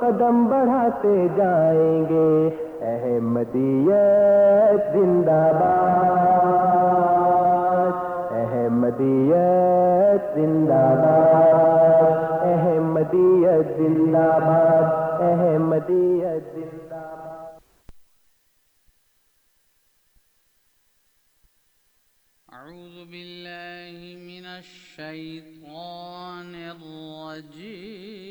قدم بڑھاتے جائیں گے۔ احمدیت زندہ باد۔ احمدیت زندہ باد۔ احمدیت زندہ باد۔ احمدیت زندہ باد۔ أعوذ بالله من الشيطان الرجيم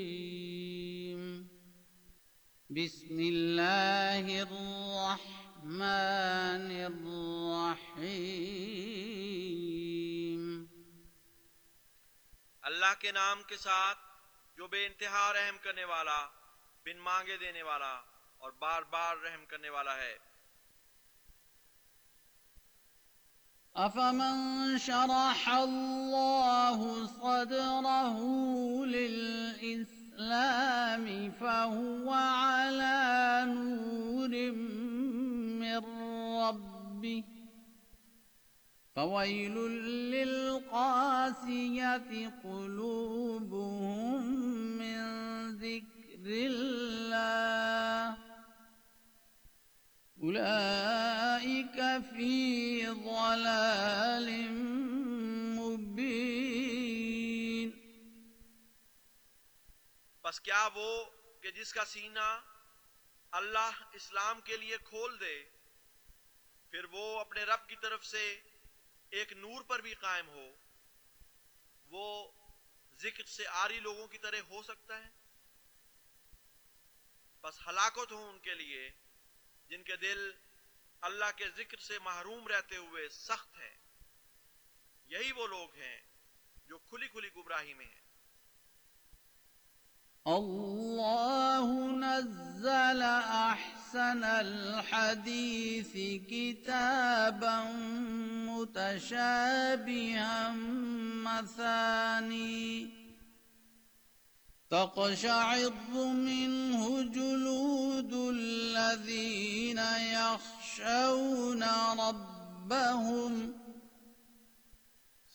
بسم الله الرحمن الرحيم۔ اللہ کے نام کے ساتھ جو بے انتہا رحم کرنے والا بن مانگے دینے والا اور بار بار رحم کرنے والا ہے۔ أفمن شرح الله صدره للإسلام الإسلام فهو على نور من ربه. فويل للقاسية قلوبهم من ذكر الله. أولئك في ضلال بس کیا وہ کہ جس کا سینہ اللہ اسلام کے لیے کھول دے، پھر وہ اپنے رب کی طرف سے ایک نور پر بھی قائم ہو، وہ ذکر سے آری لوگوں کی طرح ہو سکتا ہے؟ بس ہلاکت ہو ان کے لیے جن کے دل اللہ کے ذکر سے محروم رہتے ہوئے سخت ہیں۔ یہی وہ لوگ ہیں جو کھلی کھلی گمراہی میں ہیں۔ الله نزل أحسن الحديث كتابا متشابها مثاني تقشعر منه جلود الذين يخشون ربهم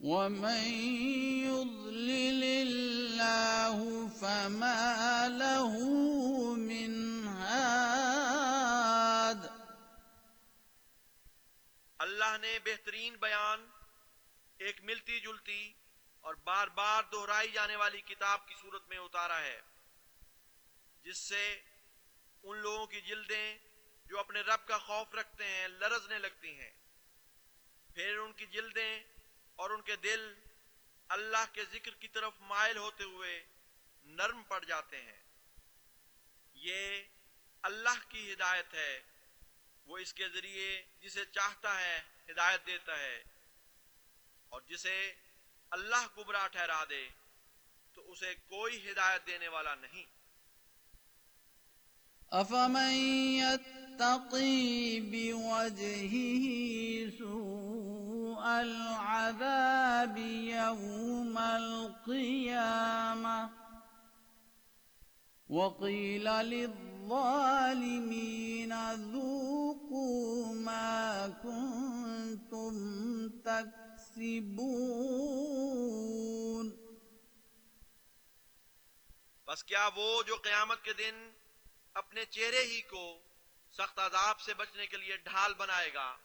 ومن يضلل الله فما له من هاد اللہ نے بہترین بیان، ایک ملتی جلتی اور بار بار دہرائی جانے والی کتاب کی صورت میں اتارا ہے، جس سے ان لوگوں کی جلدیں جو اپنے رب کا خوف رکھتے ہیں، لرزنے لگتی ہیں۔ پھر ان کی جلدیں اور ان کے دل اللہ کے ذکر کی طرف مائل ہوتے ہوئے نرم پڑ جاتے ہیں۔ یہ اللہ کی ہدایت ہے۔ وہ اس کے ذریعے جسے چاہتا ہے ہدایت دیتا ہے۔ اور جسے اللہ گمراہ ٹھہرا دے، تو اسے کوئی ہدایت دینے والا نہیں۔ أفمن يتقي بوجهه سوء العذاب يوم القيامة. وقيل للظالمين ذوقوا ما كنتم تكسبون. بس کیا وہ جو قیامت کے دن اپنے چہرے ہی کو سخت عذاب سے بچنے کے لیے ڈھال بنائے گا؟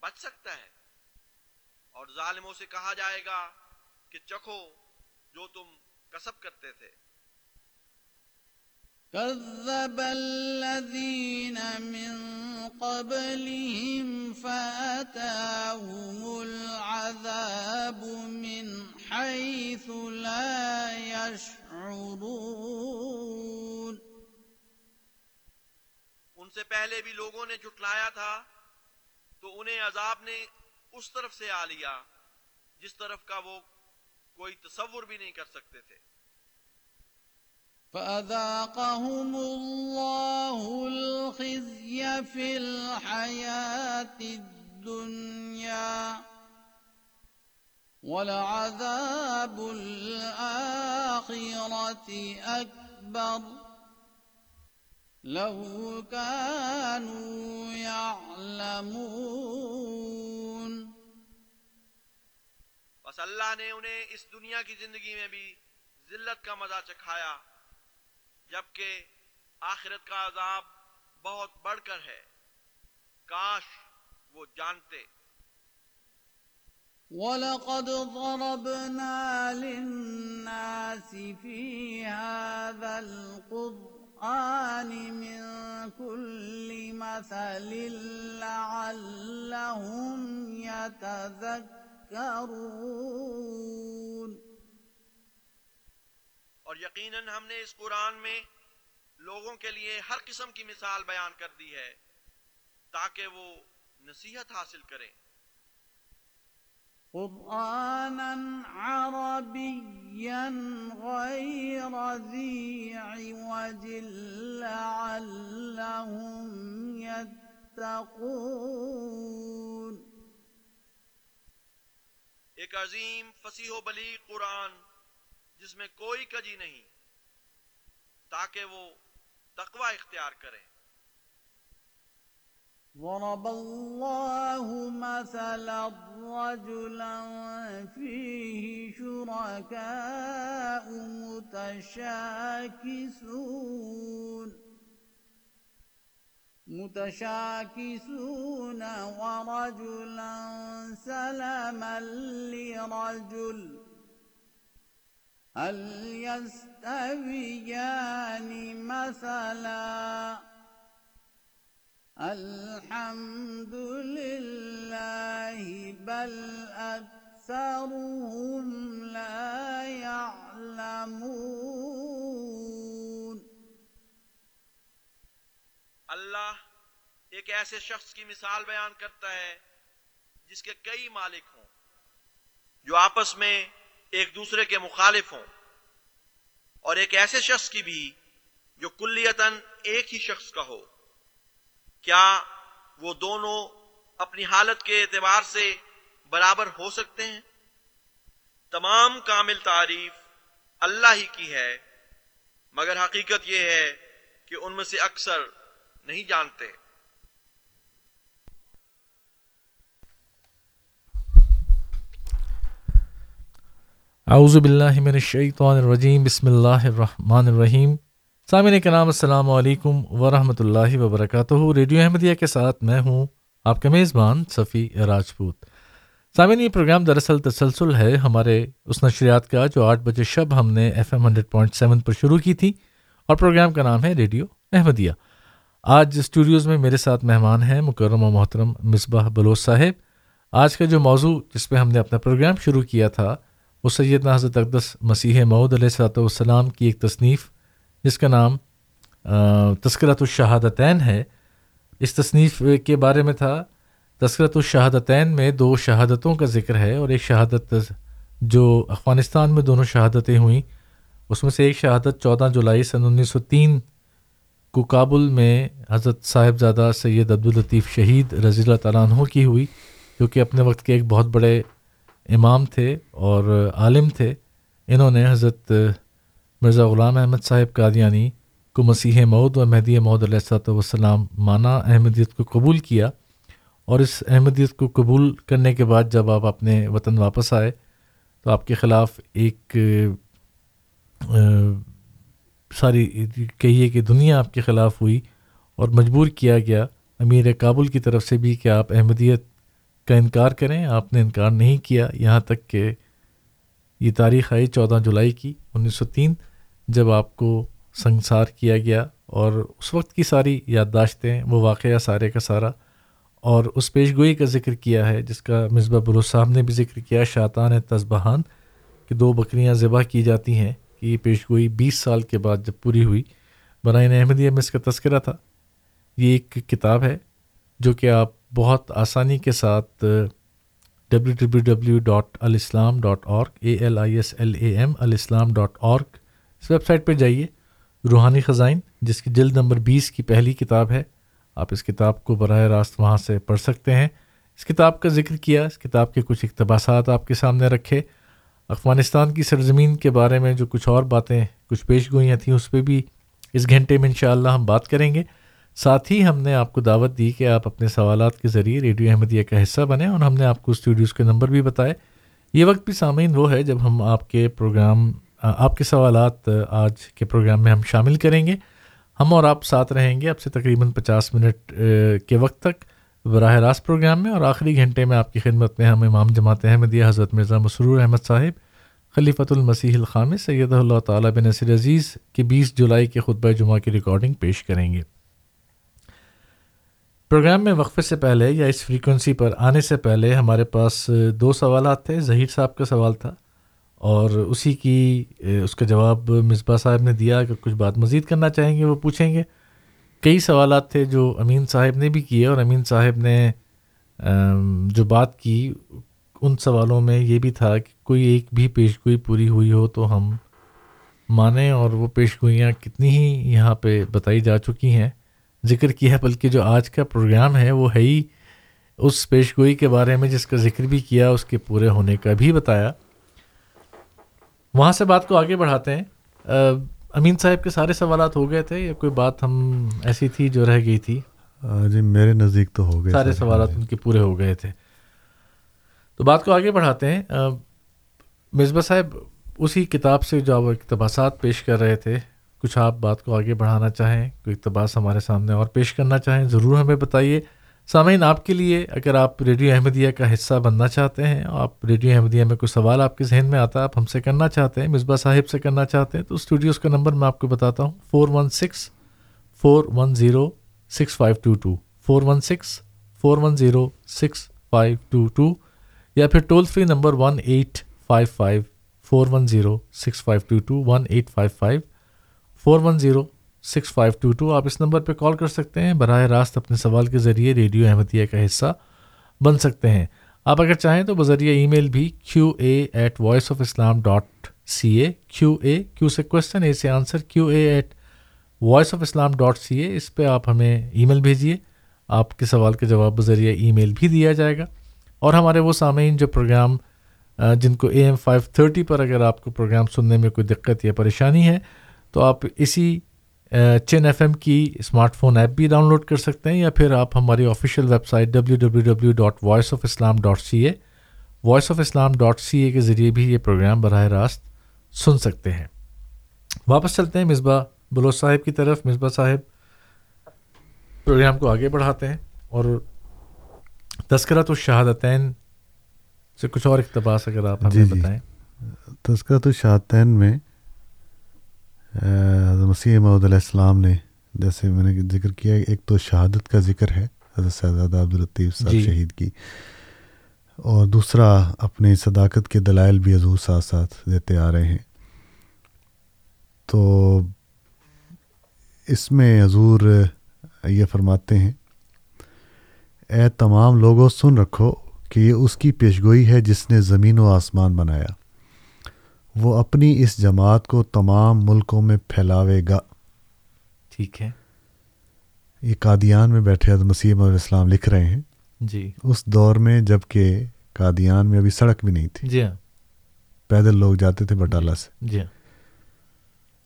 بچ سکتا ہے۔ اور ظالموں سے کہا جائے گا کہ چکھو جو تم کسب کرتے تھے۔ كذب الذين من قبلهم فأتاهم العذاب من حيث لا يشعرون ان سے پہلے بھی لوگوں نے جھٹلایا تھا تو انہیں عذاب نے اس طرف سے آ لیا، جس طرف کا وہ کوئی تصور بھی نہیں کر سکتے تھے۔ فأذاقهم الله الخزي في الحياة الدنيا ولعذاب الآخرة أكبر لو كانوا يعلمون بس اللہ نے انہیں اس دنیا کی زندگی میں بھی ذلت کا مزہ چکھایا، جبکہ آخرت کا عذاب بہت بڑھ کر ہے۔ کاش وہ جانتے۔ وَلَقَدْ ضَرَبْنَا لِلنَّاسِ فِي هَذَا الْقُرْآنِ مِنْ كُلِّ مَثَلٍ لَعَلَّهُمْ يَتَذَكَّرُونَ اور یقیناً ہم نے اس قرآن میں لوگوں کے لیے ہر قسم کی مثال بیان کر دی ہے تاکہ وہ نصیحت حاصل کریں۔ قرآنا عربيا غير ذي عوج لعلهم يتقون ایک عظیم فصیح و بلیغ قرآن جس میں کوئی کجی نہیں، تاکہ وہ تقوی اختیار کریں ضرب الله مثلا رجلا فيه شركاء متشاكسون متشاكسون ورجلا سلما لرجل. هل يستويان مثلا؟ الحمد لله بل أكثرهم لا يعلمون. اللہ ایک ایسے شخص کی مثال بیان کرتا ہے جس کے کئی مالک ہوں، جو آپس میں ایک دوسرے کے مخالف ہوں۔ اور ایک ایسے شخص کی بھی جو کلیتاً ایک ہی شخص کا ہو۔ کیا وہ دونوں اپنی حالت کے اعتبار سے برابر ہو سکتے ہیں؟ تمام کامل تعریف اللہ ہی کی ہے، مگر حقیقت یہ ہے کہ ان میں سے اکثر نہیں جانتے۔ اعوذ باللہ من الشیطان الرجیم، بسم اللہ الرحمن الرحیم۔ سامعین کرام، السلام علیکم ورحمۃ اللہ وبرکاتہ۔ ریڈیو احمدیہ کے ساتھ میں ہوں آپ کا میزبان صفی راجپوت۔ سامعین، یہ پروگرام دراصل تسلسل ہے ہمارے اس نشریات کا جو آٹھ بجے شب ہم نے F M hundred point seven پر شروع کی تھی اور پروگرام کا نام ہے ریڈیو احمدیہ۔ آج اسٹوڈیوز میں میرے ساتھ مہمان ہیں مکرم و محترم مصباح بلوچ صاحب۔ آج کا جو موضوع جس پہ ہم نے اپنا پروگرام شروع کیا تھا وہ سیدنا حضرت اقدس مسیح معود علیہ صلاۃ والسلام کی ایک تصنیف، جس کا نام تذکرۃ الشہادتین ہے۔ اس تصنیف کے بارے میں تھا تذکرت الشہادتین میں دو شہادتوں کا ذکر ہے اور ایک شہادت جو افغانستان میں دونوں شہادتیں ہوئیں۔ اس میں سے ایک شہادت چودہ جولائی سن انیس سو تین کو کابل میں حضرت صاحبزادہ سید عبداللطیف شہید رضی اللہ تعالیٰ عنہ کی ہوئی، جو کہ اپنے وقت کے ایک بہت بڑے امام تھے اور عالم تھے، انہوں نے حضرت مرزا غلام احمد صاحب قادیانی کو مسیح مود و مہدی مود علیہ السلۃ والسلام مانا احمدیت کو قبول کیا اور اس احمدیت کو قبول کرنے کے بعد جب آپ اپنے وطن واپس آئے تو آپ کے خلاف ایک ساری کہیے کہ دنیا آپ کے خلاف ہوئی اور مجبور کیا گیا، امیر کابل کی طرف سے بھی کہ آپ احمدیت کا انکار کریں، آپ نے انکار نہیں کیا۔ یہاں تک کہ یہ تاریخ آئی چودہ جولائی کی، انیس سو تین، جب آپ کو سنسار کیا گیا اور اس وقت کی ساری یادداشتیں، وہ واقعہ سارے کا سارا، اور اس پیش گوئی کا ذکر کیا ہے، جس کا مصباح بلو صاحب نے بھی ذکر کیا شاطان تذبحان، کہ دو بکریاں ذبح کی جاتی ہیں، کہ یہ پیش گوئی بیس سال کے بعد جب پوری ہوئی۔ برائن احمدیہ میں اس کا تذکرہ تھا۔ یہ ایک کتاب ہے۔ جو کہ آپ بہت آسانی کے ساتھ W W W dot alislam dot org A L I S L A M alislam dot org us website پہ جائیے، روحانی خزائن، جس کی جلد نمبر بیس کی پہلی کتاب ہے۔ آپ اس کتاب کو براہ راست وہاں سے پڑھ سکتے ہیں۔ اس کتاب کا ذکر کیا، اس کتاب کے کچھ اقتباسات آپ کے سامنے رکھے۔ افغانستان کی سرزمین کے بارے میں جو کچھ اور باتیں کچھ پیش گوئیاں تھیں، اس پہ بھی اس گھنٹے میں انشاءاللہ ہم بات کریں گے۔ ساتھ ہی ہم نے آپ کو دعوت دی کہ آپ اپنے سوالات کے ذریعے ریڈیو احمدیہ کا حصہ بنیں اور ہم نے آپ کو اسٹوڈیوز کے نمبر بھی بتائے۔ یہ وقت بھی سامعین وہ ہے جب ہم آپ کے پروگرام، آپ کے سوالات آج کے پروگرام میں ہم شامل کریں گے۔ ہم اور آپ ساتھ رہیں گے اب سے تقریباً پچاس منٹ کے وقت تک براہ راست پروگرام میں اور آخری گھنٹے میں آپ کی خدمت میں ہم امام جماعت احمدیہ حضرت مرزا مسرور احمد صاحب، خلیفۃ المسیح الخام سید اللہ تعالیٰ بن نصیر عزیز کی بیس جولائی کے خطبہ جمعہ کی ریکارڈنگ پیش کریں گے۔ پروگرام میں وقفے سے پہلے یا اس فریکوینسی پر آنے سے پہلے ہمارے پاس دو سوالات تھے، ظہیر صاحب کا سوال تھا اور اسی کی اس کا جواب مصباح صاحب نے دیا اگر کچھ بات مزید کرنا چاہیں گے، وہ پوچھیں گے۔ کئی سوالات تھے جو امین صاحب نے بھی کیے اور امین صاحب نے جو بات کی، ان سوالوں میں یہ بھی تھا کہ کوئی ایک بھی پیش گوئی پوری ہوئی ہو تو ہم مانیں اور وہ پیش گوئیاں کتنی ہی یہاں پہ بتائی جا چکی ہیں۔ ذکر کیا ہے بلکہ جو آج کا پروگرام ہے وہ ہے ہی اس پیش گوئی کے بارے میں جس کا ذکر بھی کیا اس کے پورے ہونے کا بھی بتایا۔ وہاں سے بات کو آگے بڑھاتے ہیں۔ امین صاحب کے سارے سوالات ہو گئے تھے یا کوئی بات ہم ایسی تھی جو رہ گئی تھی؟ جی میرے نزدیک تو ہو گئے سارے سوالات ان کے پورے ہو گئے تھے۔ تو بات کو آگے بڑھاتے ہیں۔ مصباح صاحب اسی کتاب سے جو آپ اقتباسات پیش کر رہے تھے کچھ آپ بات کو آگے بڑھانا چاہیں، کوئی اقتباس ہمارے سامنے اور پیش کرنا چاہیں، ضرور ہمیں بتائیے۔ سامعین، آپ کے لیے اگر آپ ریڈیو احمدیہ کا حصہ بننا چاہتے ہیں، آپ ریڈیو احمدیہ میں کوئی سوال آپ کے ذہن میں آتا ہے، آپ ہم سے کرنا چاہتے ہیں، مصباح صاحب سے کرنا چاہتے ہیں، تو اسٹوڈیوز کا نمبر میں آپ کو بتاتا ہوں۔ Four one six, four one zero, six five two two. Four one six, four one zero, six five two two. یا پھر toll free number one eight five five, four one zero, six five two two, one eight five five. Four one zero six five two two آپ اس number پہ کال کر سکتے ہیں۔ براہ راست اپنے سوال کے ذریعے ریڈیو احمدیہ کا حصہ بن سکتے ہیں۔ آپ اگر چاہیں تو بذریعہ ای میل بھی Q A at voice of Islam dot C A, Q A, Q سے کوشچن اے سے answer Q A at voice of Islam dot C A, اس پہ آپ ہمیں ای میل بھیجیے۔ آپ کے سوال کا جواب بذریعہ ای میل بھی دیا جائے گا۔ اور ہمارے وہ سامعین جو پروگرام جن کو اے ایم فائیو تھرٹی پر اگر آپ کو پروگرام سننے میں کوئی دقت یا پریشانی ہے تو آپ اسی چین ایف ایم کی اسمارٹ فون ایپ بھی ڈاؤن لوڈ کر سکتے ہیں یا پھر آپ ہماری official website W W W dot voice of Islam dot C A voice of Islam dot C A کے ذریعے بھی یہ پروگرام براہ راست سن سکتے ہیں۔ واپس چلتے ہیں مصباح بلوچ صاحب کی طرف۔ مصباح صاحب پروگرام کو آگے بڑھاتے ہیں اور تذکرت الشہادتین سے کچھ اور اقتباس اگر آپ ہمیں جی جی۔ بتائیں۔ تذکرت الشہادتین میں مسیح محدود علیہ السلام نے جیسے میں نے ذکر کیا ایک تو شہادت کا ذکر ہے حضرت صاحبزادہ عبدالطیف صاحب جی۔ شہید کی اور دوسرا اپنی صداقت کے دلائل بھی حضور ساتھ ساتھ دیتے آ رہے ہیں۔ تو اس میں حضور یہ فرماتے ہیں اے تمام لوگوں سن رکھو کہ یہ اس کی پیشگوئی ہے جس نے زمین و آسمان بنایا۔ وہ اپنی اس جماعت کو تمام ملکوں میں پھیلاوے گا۔ ٹھیک ہے۔ یہ قادیان میں بیٹھے حضرت مسیح علیہ السلام لکھ رہے ہیں۔ جی۔ اس دور میں جبکہ قادیان میں ابھی سڑک بھی نہیں تھی۔ جی ہاں۔ پیدل لوگ جاتے تھے بٹالہ سے۔ جی ہاں۔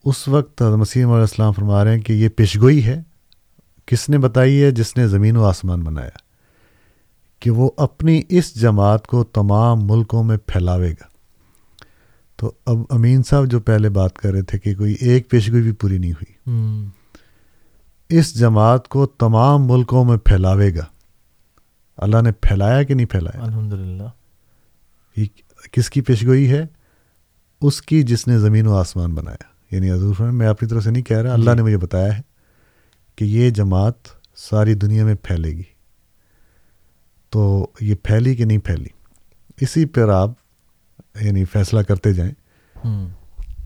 اس وقت حضرت مسیح علیہ السلام فرما رہے ہیں کہ یہ پیشگوئی ہے۔ کس نے بتائی ہے؟ جس نے زمین و آسمان بنایا۔ کہ وہ اپنی اس جماعت کو تمام ملکوں میں پھیلاوے گا۔ تو اب امین صاحب جو پہلے بات کر رہے تھے کہ کوئی ایک پیشگوئی بھی پوری نہیں ہوئی۔ اس جماعت کو تمام ملکوں میں پھیلاوے گا۔ اللہ نے پھیلایا کہ نہیں پھیلایا؟ الحمد للہ یہ کس کی پیشگوئی ہے؟ اس کی جس نے زمین و آسمان بنایا۔ یعنی حضور فرمایا، میں اپنی طرف سے نہیں کہہ رہا اللہ نے مجھے بتایا ہے کہ یہ جماعت ساری دنیا میں پھیلے گی۔ تو یہ پھیلی کہ نہیں پھیلی؟ اسی پر آپ یعنی فیصلہ کرتے جائیں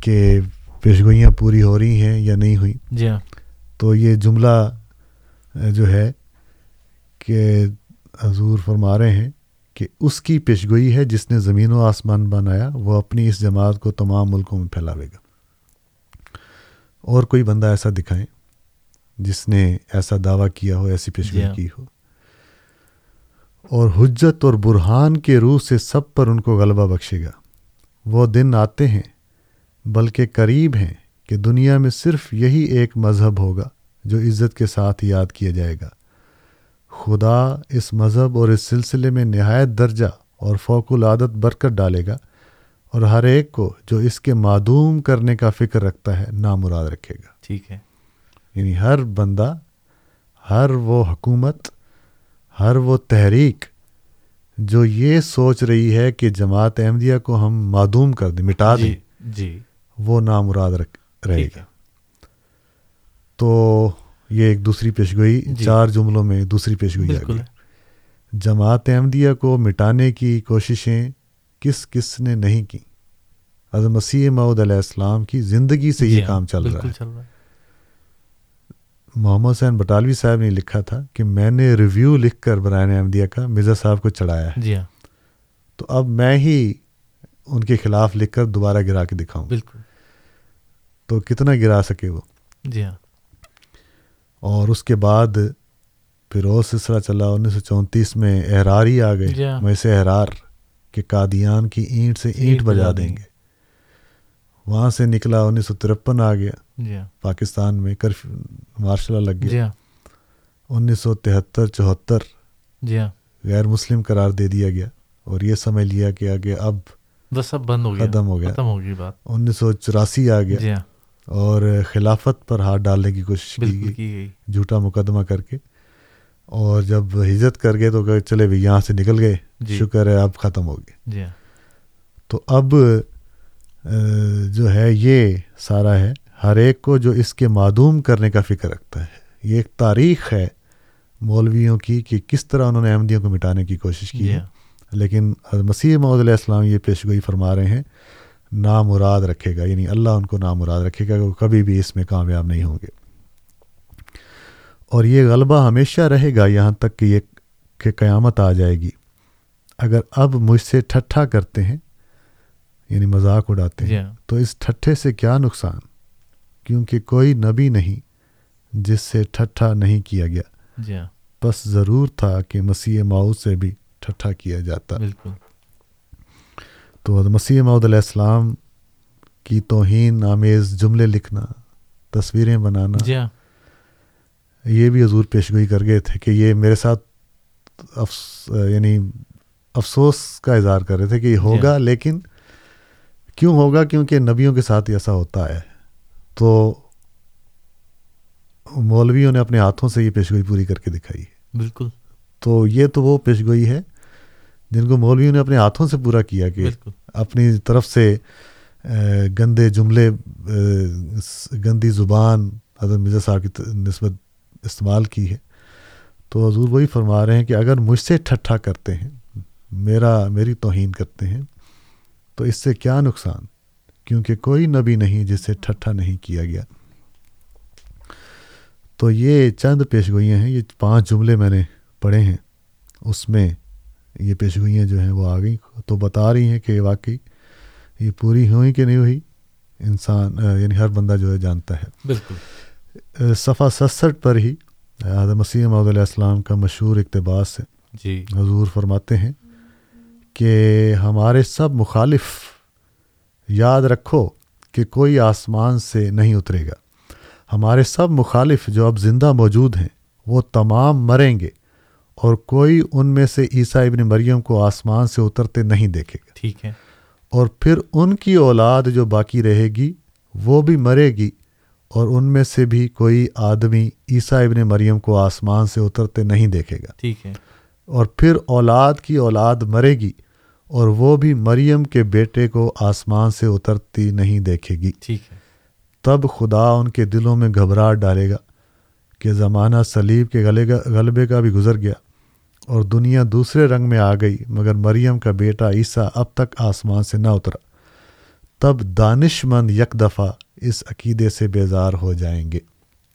کہ پیشگوئیاں پوری ہو رہی ہیں یا نہیں ہوئی۔ جی ہاں۔ تو یہ جملہ جو ہے کہ حضور فرما رہے ہیں کہ اس کی پیشگوئی ہے جس نے زمین و آسمان بنایا وہ اپنی اس جماعت کو تمام ملکوں میں پھیلاوے گا۔ اور کوئی بندہ ایسا دکھائیں جس نے ایسا دعویٰ کیا ہو ایسی پیشگوئی جی ہاں۔ کی ہو۔ اور حجت اور برہان کے روح سے سب پر ان کو غلبہ بخشے گا۔ وہ دن آتے ہیں بلکہ قریب ہیں کہ دنیا میں صرف یہی ایک مذہب ہوگا جو عزت کے ساتھ یاد کیا جائے گا۔ خدا اس مذہب اور اس سلسلے میں نہایت درجہ اور فوق العادت برکت ڈالے گا اور ہر ایک کو جو اس کے معدوم کرنے کا فکر رکھتا ہے نامراد رکھے گا۔ ٹھیک ہے۔ یعنی ہر بندہ ہر وہ حکومت ہر وہ تحریک جو یہ سوچ رہی ہے کہ جماعت احمدیہ کو ہم معدوم کر دیں مٹا دیں جی۔ جی وہ نامراد رہے گا۔ تو یہ ایک دوسری پیشگوئی جی۔ چار جملوں میں دوسری پیشگوئی آ گئی جماعت احمدیہ کو مٹانے کی کوششیں کس کس نے نہیں کی؟ مسیح معود علیہ السلام کی زندگی سے جی یہ ہاں، کام چل رہا ہے۔ محمد حسین بٹالوی صاحب نے لکھا تھا کہ میں نے ریویو لکھ کر برائن احمدیہ کا مرزا صاحب کو چڑھایا ہے۔ جی ہاں۔ تو اب میں ہی ان کے خلاف لکھ کر دوبارہ گرا کے دکھاؤں۔ بالکل۔ تو کتنا گرا سکے وہ؟ جی ہاں۔ اور اس کے بعد پھر اور سلسلہ چلا انیس سو چونتیس میں احرار ہی آ جی گئے ہاں۔ ویسے احرار کہ قادیان کی اینٹ سے اینٹ بجا دیں گے۔ وہاں سے نکلا انیس سو ترپن آ گیا۔ جی ہاں۔ پاکستان میں کرفیو مارشل لا لگ جی گیا ہاں۔ انیس سو تہتر چوہتر۔ جی ہاں۔ غیر مسلم قرار دے دیا گیا۔ اور یہ سمجھ لیا کہ آگے اب سب بند ہو گیا۔ ختم ہو گیا۔ ختم ہو گئی بات۔ انیس سو چوراسی آ گیا۔ جی اور خلافت پر ہاتھ ڈالنے کی کوشش کی گئی۔ کی جھوٹا مقدمہ کر کے۔ اور جب ہجرت کر گئے تو کہ چلے بھی یہاں سے نکل گئے۔ جی۔ شکر ہے اب ختم ہو گئے۔ جی ہاں۔ تو اب جو ہے یہ سارا ہے۔ ہر ایک کو جو اس کے معدوم کرنے کا فکر رکھتا ہے۔ یہ ایک تاریخ ہے مولویوں کی کہ کس طرح انہوں نے احمدیوں کو مٹانے کی کوشش کی جی ہے لیکن مسیح محمد علیہ السلام یہ پیشگوئی فرما رہے ہیں نامراد رکھے گا یعنی اللہ ان کو نامراد رکھے گا کہ وہ کبھی بھی اس میں کامیاب نہیں ہوں گے۔ اور یہ غلبہ ہمیشہ رہے گا یہاں تک کہ یہ کہ قیامت آ جائے گی۔ اگر اب مجھ سے ٹھٹھا کرتے ہیں یعنی مذاق اڑاتے ہیں۔ تو اس ٹھٹھے سے کیا نقصان؟ کیونکہ کوئی نبی نہیں جس سے ٹھٹھا نہیں کیا گیا۔ بس ضرور تھا کہ مسیح ماؤد سے بھی ٹھٹھا کیا جاتا۔ بالکل۔ تو مسیح معود علیہ السلام کی توہین آمیز جملے لکھنا تصویریں بنانا۔ جی یہ بھی حضور پیشگوئی کر گئے تھے کہ یہ میرے ساتھ افس یعنی افسوس کا اظہار کر رہے تھے کہ یہ ہوگا لیکن کیوں ہوگا کیونکہ نبیوں کے ساتھ ایسا ہوتا ہے؟ تو مولویوں نے اپنے ہاتھوں سے یہ پیشگوئی پوری کر کے دکھائی ہے۔ بالکل۔ تو یہ تو وہ پیشگوئی ہے جن کو مولویوں نے اپنے ہاتھوں سے پورا کیا کہ بالکل۔ اپنی طرف سے گندے جملے گندی زبان حضرت مرزا صاحب کی نسبت استعمال کی ہے۔ تو حضور وہی فرما رہے ہیں کہ اگر مجھ سے ٹھٹھا کرتے ہیں میرا میری توہین کرتے ہیں تو اس سے کیا نقصان؟ کیونکہ کوئی نبی نہیں جس سے ٹھٹھا نہیں کیا گیا۔ تو یہ چند پیشگوئیاں ہیں یہ پانچ جملے میں نے پڑھے ہیں۔ اس میں یہ پیشگوئیاں جو ہیں وہ آ گئیں۔ تو بتا رہی ہیں کہ واقعی یہ پوری ہوئی کہ نہیں ہوئی؟ انسان یعنی ہر بندہ جو ہے جانتا ہے۔ بالکل۔ صفحہ سسٹھ پر ہی حضرت مسیح محدود علیہ السلام کا مشہور اقتباس ہے۔ جی۔ حضور فرماتے ہیں کہ ہمارے سب مخالف یاد رکھو کہ کوئی آسمان سے نہیں اترے گا۔ ہمارے سب مخالف جو اب زندہ موجود ہیں وہ تمام مریں گے اور کوئی ان میں سے عیسیٰ ابن مریم کو آسمان سے اترتے نہیں دیکھے گا۔ ٹھیک ہے۔ اور پھر ان کی اولاد جو باقی رہے گی وہ بھی مرے گی اور ان میں سے بھی کوئی آدمی عیسیٰ ابن مریم کو آسمان سے اترتے نہیں دیکھے گا۔ ٹھیک ہے۔ اور پھر اولاد کی اولاد مرے گی اور وہ بھی مریم کے بیٹے کو آسمان سے اترتی نہیں دیکھے گی۔ ٹھیک ہے۔ تب خدا ان کے دلوں میں گھبراہٹ ڈالے گا کہ زمانہ سلیب کے گلے کا غلبے کا بھی گزر گیا اور دنیا دوسرے رنگ میں آ گئی مگر مریم کا بیٹا عیسیٰ اب تک آسمان سے نہ اترا۔ تب دانش مند یک دفعہ اس عقیدے سے بیزار ہو جائیں گے۔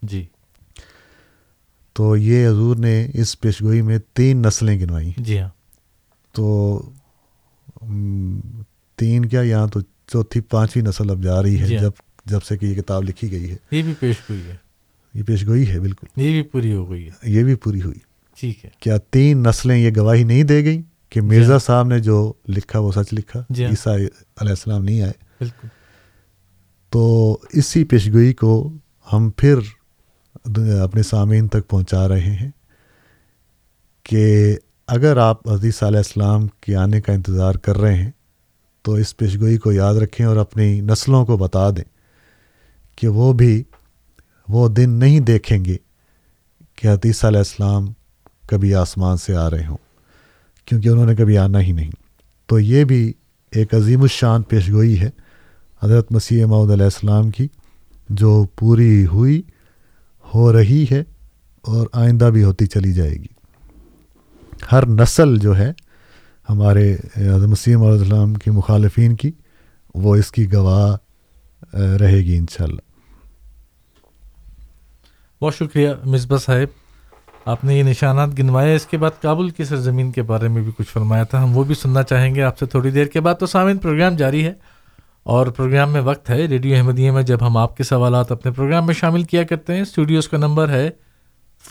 جی۔ تو یہ حضور نے اس پیشگوئی میں تین نسلیں گنوائی۔ جی ہاں۔ تو تین کیا یہاں تو چوتھی پانچویں نسل اب جا رہی ہے جی۔ جب جب سے کہ یہ کتاب لکھی گئی ہے۔ یہ بھی پیش ہوئی ہے۔ یہ پیشگوئی ہے بالکل۔ یہ بھی پوری ہو گئی ہے۔ یہ بھی پوری ہوئی۔ ٹھیک ہے۔ کیا تین نسلیں یہ گواہی نہیں دے گئیں کہ مرزا صاحب نے جو لکھا وہ سچ لکھا؟ جی۔ عیسیٰ علیہ السلام نہیں آئے۔ بالکل۔ تو اسی پیشگوئی کو ہم پھر اپنے سامعین تک پہنچا رہے ہیں کہ اگر آپ عزیز علیہ السلام کے آنے کا انتظار کر رہے ہیں، تو اس پیشگوئی کو یاد رکھیں اور اپنی نسلوں کو بتا دیں کہ وہ بھی وہ دن نہیں دیکھیں گے کہ حدیث علیہ السلام کبھی آسمان سے آ رہے ہوں، کیونکہ انہوں نے کبھی آنا ہی نہیں۔ تو یہ بھی ایک عظیم الشان پیشگوئی ہے حضرت مسیح معود علیہ السلام کی، جو پوری ہوئی، ہو رہی ہے اور آئندہ بھی ہوتی چلی جائے گی۔ ہر نسل جو ہے ہمارے حضرت مسیح علیہ السلام کی مخالفین کی، وہ اس کی گواہ رہے گی انشاءاللہ۔ بہت شکریہ مصباح صاحب۔ آپ نے یہ نشانات گنوائے، اس کے بعد کابل کی سرزمین کے بارے میں بھی کچھ فرمایا تھا۔ ہم وہ بھی سننا چاہیں گے۔ آپ سے تھوڑی دیر کے بعد تو سامعین پروگرام جاری ہے۔ اور پروگرام میں وقت ہے۔ ریڈیو احمدیہ میں جب ہم آپ کے سوالات اپنے پروگرام میں شامل کیا کرتے ہیں، اسٹوڈیوز کا نمبر ہے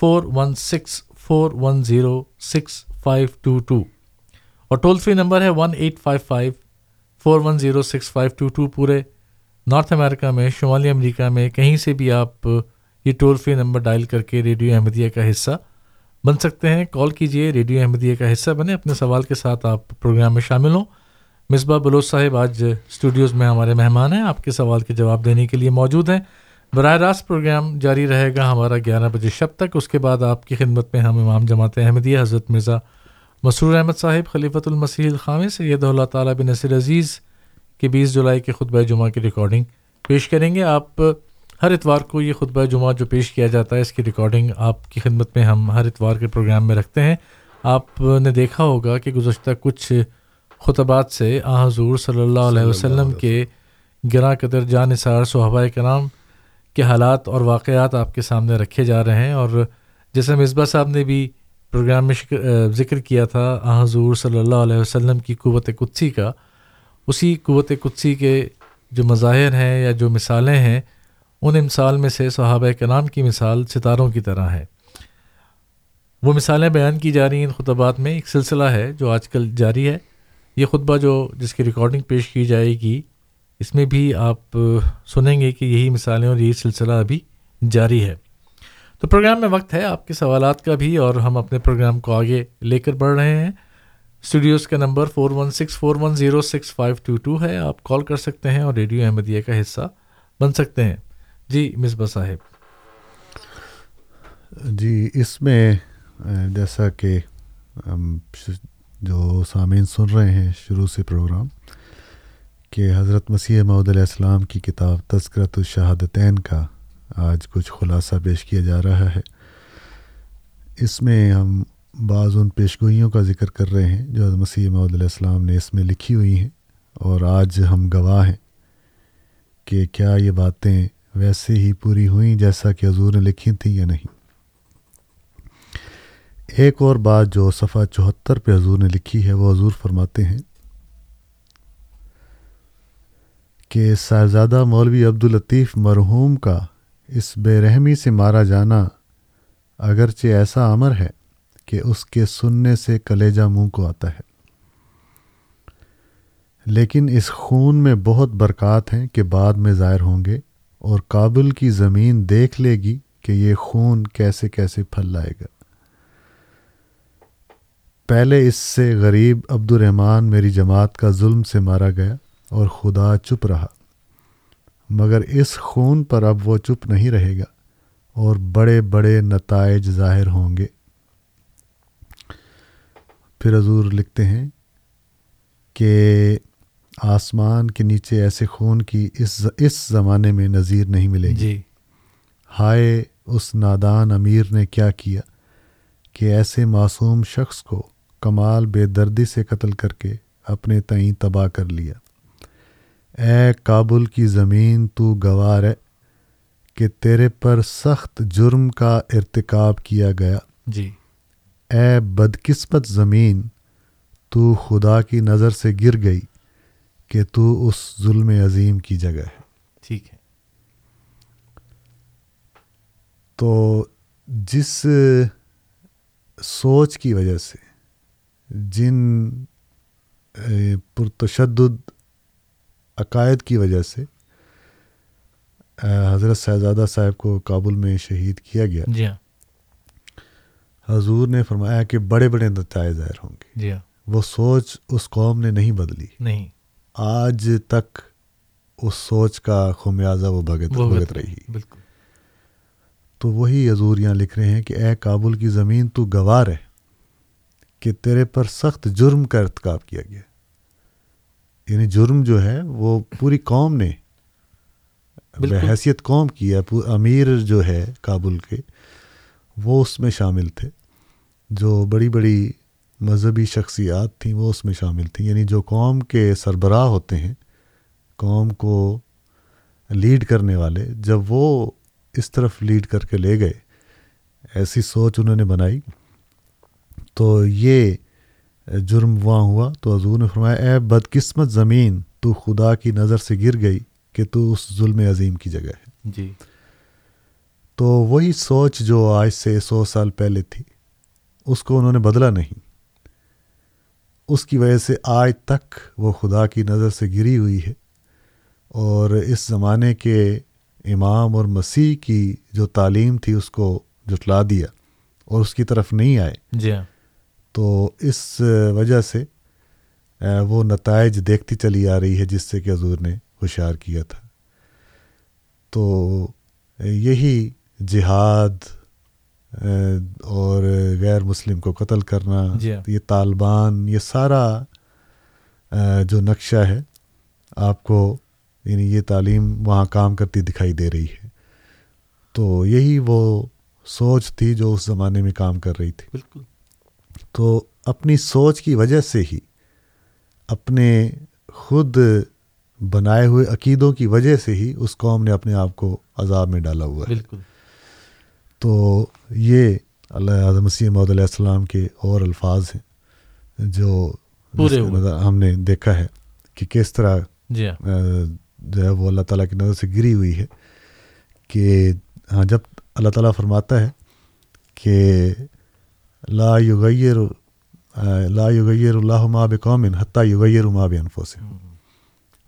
four one six four one zero six five two two اور ٹول فری نمبر ہے one eight five five four one zero six five two two پورے نارتھ امریکہ میں، شمالی امریکہ میں، کہیں سے بھی آپ یہ ٹول فری نمبر ڈائل کر کے ریڈیو احمدیہ کا حصہ بن سکتے ہیں۔ کال کیجیے ریڈیو احمدیہ کا حصہ بنے، اپنے سوال کے ساتھ آپ پروگرام میں شامل ہوں۔ مصباح بلوچ صاحب، آج اسٹوڈیوز میں ہمارے مہمان ہیں، آپ کے سوال کے جواب دینے کے لیے موجود ہیں۔ براہ راست پروگرام جاری رہے گا ہمارا گیارہ بجے شب تک۔ اس کے بعد آپ کی خدمت میں ہم امام جماعت احمدیہ حضرت مرزا مسرور احمد صاحب خلیفۃ المسیح الخام سید اللہ تعالیٰ بن نصیر عزیز کے بیس جولائی کے خطبہ جمعہ کی ریکارڈنگ پیش کریں گے۔ آپ ہر اتوار کو یہ خطبہ جمعہ جو پیش کیا جاتا ہے اس کی ریکارڈنگ آپ کی خدمت میں ہم ہر اتوار کے پروگرام میں رکھتے ہیں۔ آپ نے دیکھا ہوگا کہ گزشتہ کچھ خطبات سے آ حضور صلی اللہ علیہ وسلم کے گراں قدر جان نثار صحابہ کرام کے حالات اور واقعات آپ کے سامنے رکھے جا رہے ہیں اور جیسے مصباح صاحب نے بھی پروگرام میں ذکر کیا تھا حضور صلی اللہ علیہ وسلم کی قوت قدسی کا، اسی قوت قدسی کے جو مظاہر ہیں یا جو مثالیں ہیں، ان مثال میں سے صحابہ کرام کی مثال ستاروں کی طرح ہے۔ وہ مثالیں بیان کی جا رہی ہیں ان خطبات میں، ایک سلسلہ ہے جو آج کل جاری ہے۔ یہ خطبہ جو جس کی ریکارڈنگ پیش کی جائے گی اس میں بھی آپ سنیں گے کہ یہی مثالیں اور یہی سلسلہ ابھی جاری ہے۔ تو پروگرام میں وقت ہے، آپ کے سوالات کا بھی اور ہم اپنے پروگرام کو آگے لے کر بڑھ رہے ہیں۔ اسٹوڈیوز کا number four one six four one zero six five two two ہے، آپ کال کر سکتے ہیں اور ریڈیو احمدیہ کا حصہ بن سکتے ہیں۔ جی مصباح صاحب۔ جی اس میں جیسا کہ ہم جو سامعین سن رہے ہیں شروع سے پروگرام کہ حضرت مسیح محدود علیہ السلام کی کتاب تذکرت الشہادتین کا آج کچھ خلاصہ پیش کیا جا رہا ہے۔ اس میں ہم بعض ان پیشگوئیوں کا ذکر کر رہے ہیں جو حضرت مسیح محدود علیہ السلام نے اس میں لکھی ہوئی ہیں اور آج ہم گواہ ہیں کہ کیا یہ باتیں ویسے ہی پوری ہوئیں جیسا کہ حضور نے لکھی تھیں یا نہیں۔ ایک اور بات جو صفحہ چوہتر پہ حضور نے لکھی ہے وہ حضور فرماتے ہیں کہ صاحبزادہ مولوی عبداللطیف مرحوم کا اس بے رحمی سے مارا جانا اگرچہ ایسا امر ہے کہ اس کے سننے سے کلیجہ منہ کو آتا ہے۔ لیکن اس خون میں بہت برکات ہیں کہ بعد میں ظاہر ہوں گے اور کابل کی زمین دیکھ لے گی کہ یہ خون کیسے کیسے پھل لائے گا۔ پہلے اس سے غریب عبد الرحمٰن میری جماعت کا ظلم سے مارا گیا اور خدا چپ رہا۔ مگر اس خون پر اب وہ چپ نہیں رہے گا اور بڑے بڑے نتائج ظاہر ہوں گے۔ پھر حضور لکھتے ہیں کہ آسمان کے نیچے ایسے خون کی اس اس زمانے میں نظیر نہیں ملے گی۔ جی۔ ہائے اس نادان امیر نے کیا کیا کہ ایسے معصوم شخص کو کمال بے دردی سے قتل کر کے اپنے تئیں تباہ کر لیا۔ اے کابل کی زمین تو گوار ہے کہ تیرے پر سخت جرم کا ارتکاب کیا گیا۔ جی۔ اے بدقسمت زمین تو خدا کی نظر سے گر گئی کہ تو اس ظلم عظیم کی جگہ ہے۔ ٹھیک ہے۔ تو جس سوچ کی وجہ سے جن پرتشدد عقائد کی وجہ سے حضرت صاحبزادہ صاحب کو کابل میں شہید کیا گیا۔ جی ہاں۔ حضور نے فرمایا کہ بڑے بڑے نتائج ظاہر ہوں گے۔ جی ہاں۔ وہ سوچ اس قوم نے نہیں بدلی۔ نہیں۔ آج تک اس سوچ کا خمیازہ وہ بھگت بھگت رہی۔ بالکل۔ تو وہی حضور یہاں لکھ رہے ہیں کہ اے کابل کی زمین تو گوار ہے کہ تیرے پر سخت جرم کا ارتکاب کیا گیا۔ یعنی جرم جو ہے وہ پوری قوم نے۔ بحیثیت قوم کی ہے امیر جو ہے کابل کے وہ اس میں شامل تھے جو بڑی بڑی مذہبی شخصیات تھیں وہ اس میں شامل تھیں یعنی جو قوم کے سربراہ ہوتے ہیں قوم کو لیڈ کرنے والے جب وہ اس طرف لیڈ کر کے لے گئے ایسی سوچ انہوں نے بنائی تو یہ جرم وہاں ہوا تو حضور نے فرمایا اے بدقسمت زمین تو خدا کی نظر سے گر گئی کہ تو اس ظلم عظیم کی جگہ ہے۔ جی۔ تو وہی سوچ جو آج سے سو سال پہلے تھی اس کو انہوں نے بدلا نہیں۔ اس کی وجہ سے آج تک وہ خدا کی نظر سے گری ہوئی ہے۔ اور اس زمانے کے امام اور مسیح کی جو تعلیم تھی اس کو جٹلا دیا اور اس کی طرف نہیں آئے۔ جی۔ ہاں تو اس وجہ سے وہ نتائج دیکھتی چلی آ رہی ہے جس سے کہ حضور نے ہوشیار کیا تھا۔ تو یہی جہاد اور غیر مسلم کو قتل کرنا جی ہاں۔ یہ طالبان یہ سارا جو نقشہ ہے آپ کو یعنی یہ تعلیم وہاں کام کرتی دکھائی دے رہی ہے۔ تو یہی وہ سوچ تھی جو اس زمانے میں کام کر رہی تھی۔ بالکل۔ تو اپنی سوچ کی وجہ سے ہی اپنے خود بنائے ہوئے عقیدوں کی وجہ سے ہی اس قوم نے اپنے آپ کو عذاب میں ڈالا ہوا ہے۔ بالکل۔ تو یہ اللہ اعظم مسیح محدود علیہ السلام کے اور الفاظ ہیں جو پورے ہم نے دیکھا ہے کہ کس طرح جی ہاں۔ جو ہے وہ اللہ تعالیٰ کی نظر سے گری ہوئی ہے کہ ہاں جب اللہ تعالیٰ فرماتا ہے کہ لا یغیر لا یغیر اللہ ما بقوم حتیٰ یغیر ما بانفسہم.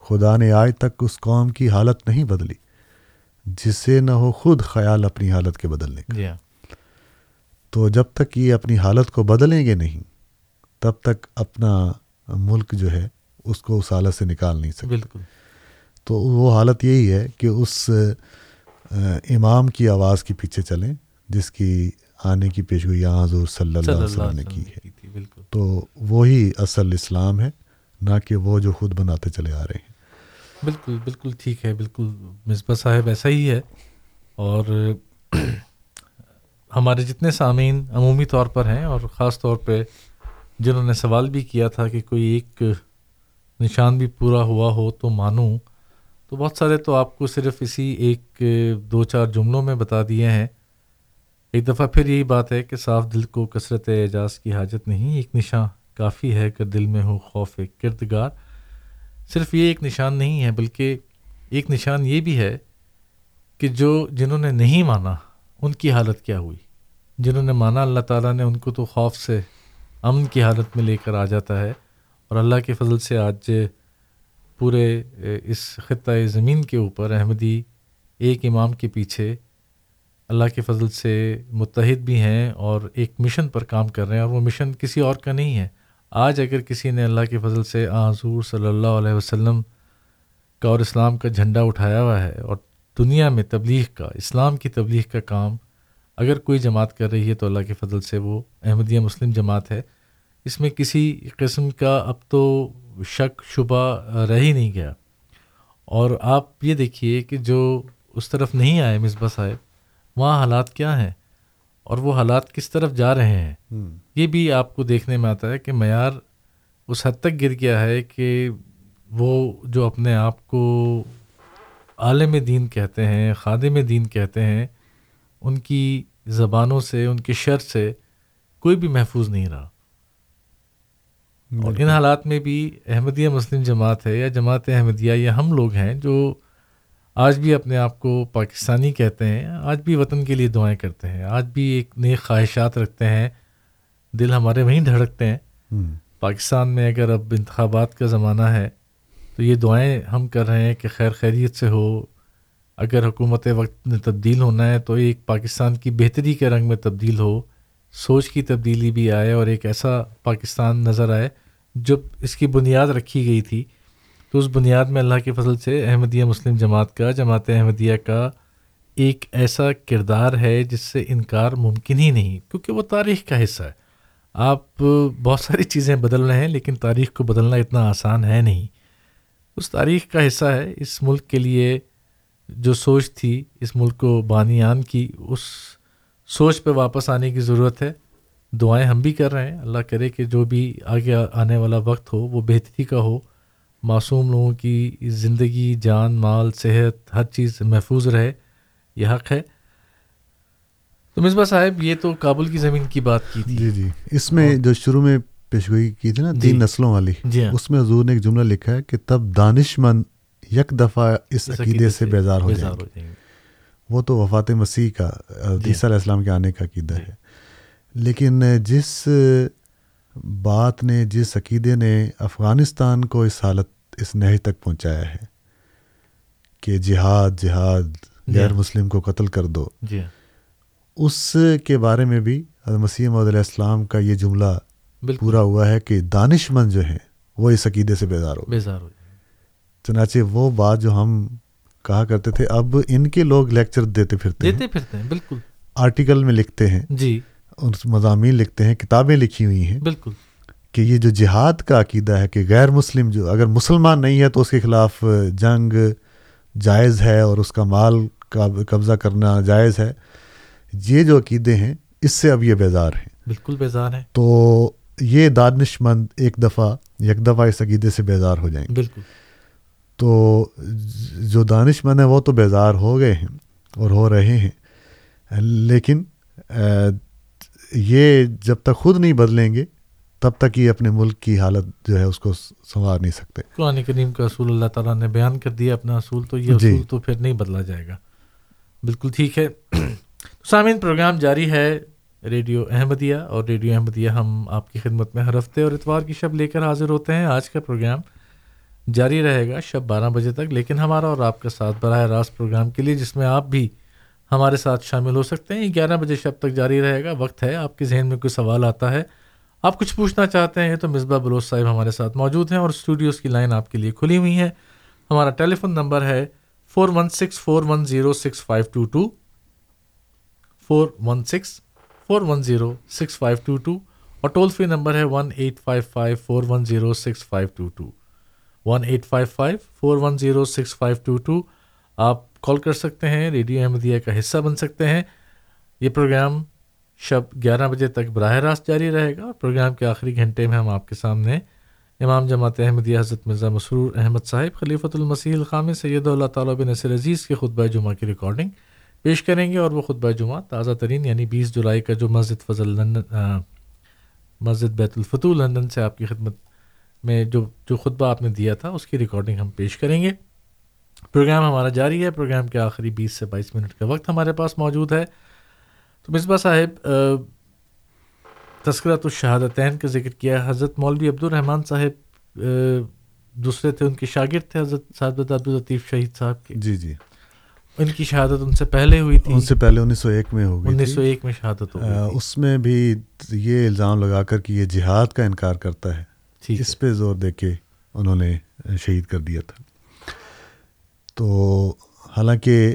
خدا نے آج تک اس قوم کی حالت نہیں بدلی جسے نہ ہو خود خیال اپنی حالت کے بدلنے کا. جی ہاں. تو جب تک یہ اپنی حالت کو بدلیں گے نہیں تب تک اپنا ملک جو ہے اس کو اس حالت سے نکال نہیں سکتے بالکل. تو وہ حالت یہی ہے کہ اس امام کی آواز کے پیچھے چلیں جس کی آنے کی پیشگوئی حضور صلی اللہ صلی علیہ وسلم نے کی ہے بالکل۔ تو وہی اصل اسلام ہے نہ کہ وہ جو خود بناتے چلے آ رہے ہیں۔ بالکل بالکل ٹھیک ہے بالکل۔ مصباح صاحب ایسا ہی ہے۔ اور ہمارے جتنے سامعین عمومی طور پر ہیں اور خاص طور پہ جنہوں نے سوال بھی کیا تھا کہ کوئی ایک نشان بھی پورا ہوا ہو تو مانوں تو بہت سارے تو آپ کو صرف اسی ایک دو چار جملوں میں بتا دیے ہیں۔ ایک دفعہ پھر یہی بات ہے کہ صاف دل کو کثرت اعجاز کی حاجت نہیں، ایک نشان کافی ہے کہ دل میں ہو خوف کردگار۔ صرف یہ ایک نشان نہیں ہے، بلکہ ایک نشان یہ بھی ہے کہ جو جنہوں نے نہیں مانا، ان کی حالت کیا ہوئی؟ جنہوں نے مانا اللہ تعالیٰ نے، ان کو تو خوف سے امن کی حالت میں لے کر آ جاتا ہے۔ اور اللہ کے فضل سے آج پورے اس خطۂ زمین کے اوپر احمدی ایک امام کے پیچھے اللہ کے فضل سے متحد بھی ہیں اور ایک مشن پر کام کر رہے ہیں اور وہ مشن کسی اور کا نہیں ہے۔ آج اگر کسی نے اللہ کے فضل سے حضور صلی اللہ علیہ وسلم کا اور اسلام کا جھنڈا اٹھایا ہوا ہے اور دنیا میں تبلیغ کا، اسلام کی تبلیغ کا کام اگر کوئی جماعت کر رہی ہے تو اللہ کے فضل سے وہ احمدیہ مسلم جماعت ہے۔ اس میں کسی قسم کا اب تو شک، شبہ رہ ہی نہیں گیا۔ اور آپ یہ دیکھیے کہ جو اس طرف نہیں آئے، مصباح صاحب وہاں حالات کیا ہیں اور وہ حالات کس طرف جا رہے ہیں؟ یہ بھی آپ کو دیکھنے میں آتا ہے کہ معیار اس حد تک گر گیا ہے کہ وہ جو اپنے آپ کو عالم دین کہتے ہیں خادم دین کہتے ہیں ان کی زبانوں سے ان کے شر سے کوئی بھی محفوظ نہیں رہا۔ اور ان حالات میں بھی احمدیہ مسلم جماعت ہے یا جماعت احمدیہ یا ہم لوگ ہیں جو آج بھی اپنے آپ کو پاکستانی کہتے ہیں آج بھی وطن کے لیے دعائیں کرتے ہیں۔ آج بھی ایک نئے خواہشات رکھتے ہیں۔ دل ہمارے وہیں دھڑکتے ہیں۔ پاکستان میں اگر اب انتخابات کا زمانہ ہے تو یہ دعائیں ہم کر رہے ہیں کہ خیر خیریت سے ہو۔ اگر حکومت وقت میں تبدیل ہونا ہے تو ایک پاکستان کی بہتری کے رنگ میں تبدیل ہو۔ سوچ کی تبدیلی بھی آئے اور ایک ایسا پاکستان نظر آئے جب اس کی بنیاد رکھی گئی تھی۔ تو اس بنیاد میں اللہ کے فضل سے احمدیہ مسلم جماعت کا، جماعت احمدیہ کا ایک ایسا کردار ہے جس سے انکار ممکن ہی نہیں، کیونکہ وہ تاریخ کا حصہ ہے۔ آپ بہت ساری چیزیں بدل رہے ہیں، لیکن تاریخ کو بدلنا اتنا آسان ہے نہیں۔ اس تاریخ کا حصہ ہے، اس ملک کے لیے جو سوچ تھی، اس ملک کو بانیان کی، اس سوچ پہ واپس آنے کی ضرورت ہے۔ دعائیں ہم بھی کر رہے ہیں۔ اللہ کرے کہ جو بھی آگے آنے والا وقت ہو، وہ بہتری کا ہو۔ معصوم لوگوں کی زندگی جان مال صحت ہر چیز محفوظ رہے یہ حق ہے۔ تو مصباح صاحب یہ تو کابل کی زمین کی بات کی تھی۔ جی جی۔ اس میں جو شروع میں پیشگوئی کی تھی نا جی۔ تین نسلوں والی جی ہاں۔ اس میں حضور نے ایک جملہ لکھا ہے کہ تب دانش مند یک دفعہ اس عقیدے سے بیزار ہو جائیں گے۔ جائیں گے۔ وہ تو وفات مسیح کا جی۔ عیسیٰ علیہ السلام کے آنے کا عقیدہ ہے۔ لیکن جس بات نے جس عقیدے نے افغانستان کو اس حالت اس نہج تک پہنچایا ہے کہ جہاد جہاد غیر جی۔ مسلم کو قتل کر دو۔ جی. اس کے بارے میں بھی مسیح محمد علیہ السلام کا یہ جملہ بالکل. پورا ہوا ہے کہ دانش مند جو ہیں وہ اس عقیدے سے بیزار ہو بیزار ہو چنانچہ وہ بات جو ہم کہا کرتے تھے اب ان کے لوگ لیکچر دیتے پھرتے ہیں۔ دیتے پھرتے ہیں بالکل۔ آرٹیکل میں لکھتے ہیں۔ جی۔ مضامین لکھتے ہیں کتابیں لکھی ہوئی ہیں۔ بالکل۔ کہ یہ جو جہاد کا عقیدہ ہے کہ غیر مسلم جو اگر مسلمان نہیں ہے تو اس کے خلاف جنگ جائز ہے اور اس کا مال کا قبضہ کرنا جائز ہے یہ جو عقیدے ہیں اس سے اب یہ بیزار ہیں۔ بالکل بیزار ہیں۔ تو یہ دانش مند ایک دفعہ یک دفعہ اس عقیدے سے بیزار ہو جائیں گے۔ بالکل۔ تو جو دانش مند ہیں وہ تو بیزار ہو گئے ہیں اور ہو رہے ہیں۔ لیکن یہ جب تک خود نہیں بدلیں گے تب تک یہ اپنے ملک کی حالت جو ہے اس کو سنوار نہیں سکتے۔ قرآن کریم کا اصول اللہ تعالیٰ نے بیان کر دیا اپنا اصول تو یہ جی۔ اصول تو پھر نہیں بدلا جائے گا۔ بالکل ٹھیک ہے۔ سامعین پروگرام جاری ہے ریڈیو احمدیہ اور ریڈیو احمدیہ ہم آپ کی خدمت میں ہر ہفتے اور اتوار کی شب لے کر حاضر ہوتے ہیں۔ آج کا پروگرام جاری رہے گا شب بارہ بجے تک لیکن ہمارا اور آپ کا ساتھ براہ راست پروگرام کے لیے جس میں آپ بھی ہمارے ساتھ شامل ہو سکتے ہیں۔ گیارہ بجے شب تک جاری رہے گا۔ وقت ہے آپ کے ذہن میں کوئی سوال آتا ہے آپ کچھ پوچھنا چاہتے ہیں تو مصباح بلوچ صاحب ہمارے ساتھ موجود ہیں اور اسٹوڈیوز کی لائن آپ کے لیے کھلی ہوئی ہے ہمارا ٹیلی فون نمبر ہے four one six four one zero six five two two four one six four one zero six five two two اور ٹول فری نمبر ہے one eight five five four one zero six five two two one eight five five four one zero six five two two آپ call کر سکتے ہیں، radio Ahmadiyya کا حصہ بن سکتے ہیں۔ یہ پروگرام شب گیارہ بجے تک براہ راست جاری رہے گا اور پروگرام کے آخری گھنٹے میں ہم آپ کے سامنے امام جماعت احمدیہ حضرت مرزا مسرور احمد صاحب، خلیفۃ المسیح الخام سید اللہ تعالیٰ بن نصر عزیز کے خطبہ جمعہ کی ریکارڈنگ پیش کریں گے اور وہ خطبہ جمعہ تازہ ترین یعنی بیس جولائی کا جو مسجد فضل لندن مسجد بیت الفتو لندن سے آپ کی خدمت میں جو جو خطبہ آپ نے دیا تھا، اس کی ریکارڈنگ ہم پیش کریں گے۔ پروگرام ہمارا جاری ہے۔ پروگرام کے آخری بیس سے بائیس منٹ کا وقت ہمارے پاس موجود ہے۔ تو مصباح صاحب تذکرۃ الشہادتین کا ذکر کیا حضرت مولوی عبد الرحمٰن صاحب دوسرے تھے ان کے شاگرد تھے حضرت صاحب عبدالطیف شہید صاحب کے۔ جی جی۔ ان کی شہادت ان سے پہلے ہوئی تھی۔ ان سے پہلے انیس سو ایک میں ہو گئی انیس سو ایک میں شہادت ہو اس میں بھی یہ الزام لگا کر کہ یہ جہاد کا انکار کرتا ہے۔ اس پہ زور دے کے انہوں نے شہید کر دیا تھا۔ تو حالانکہ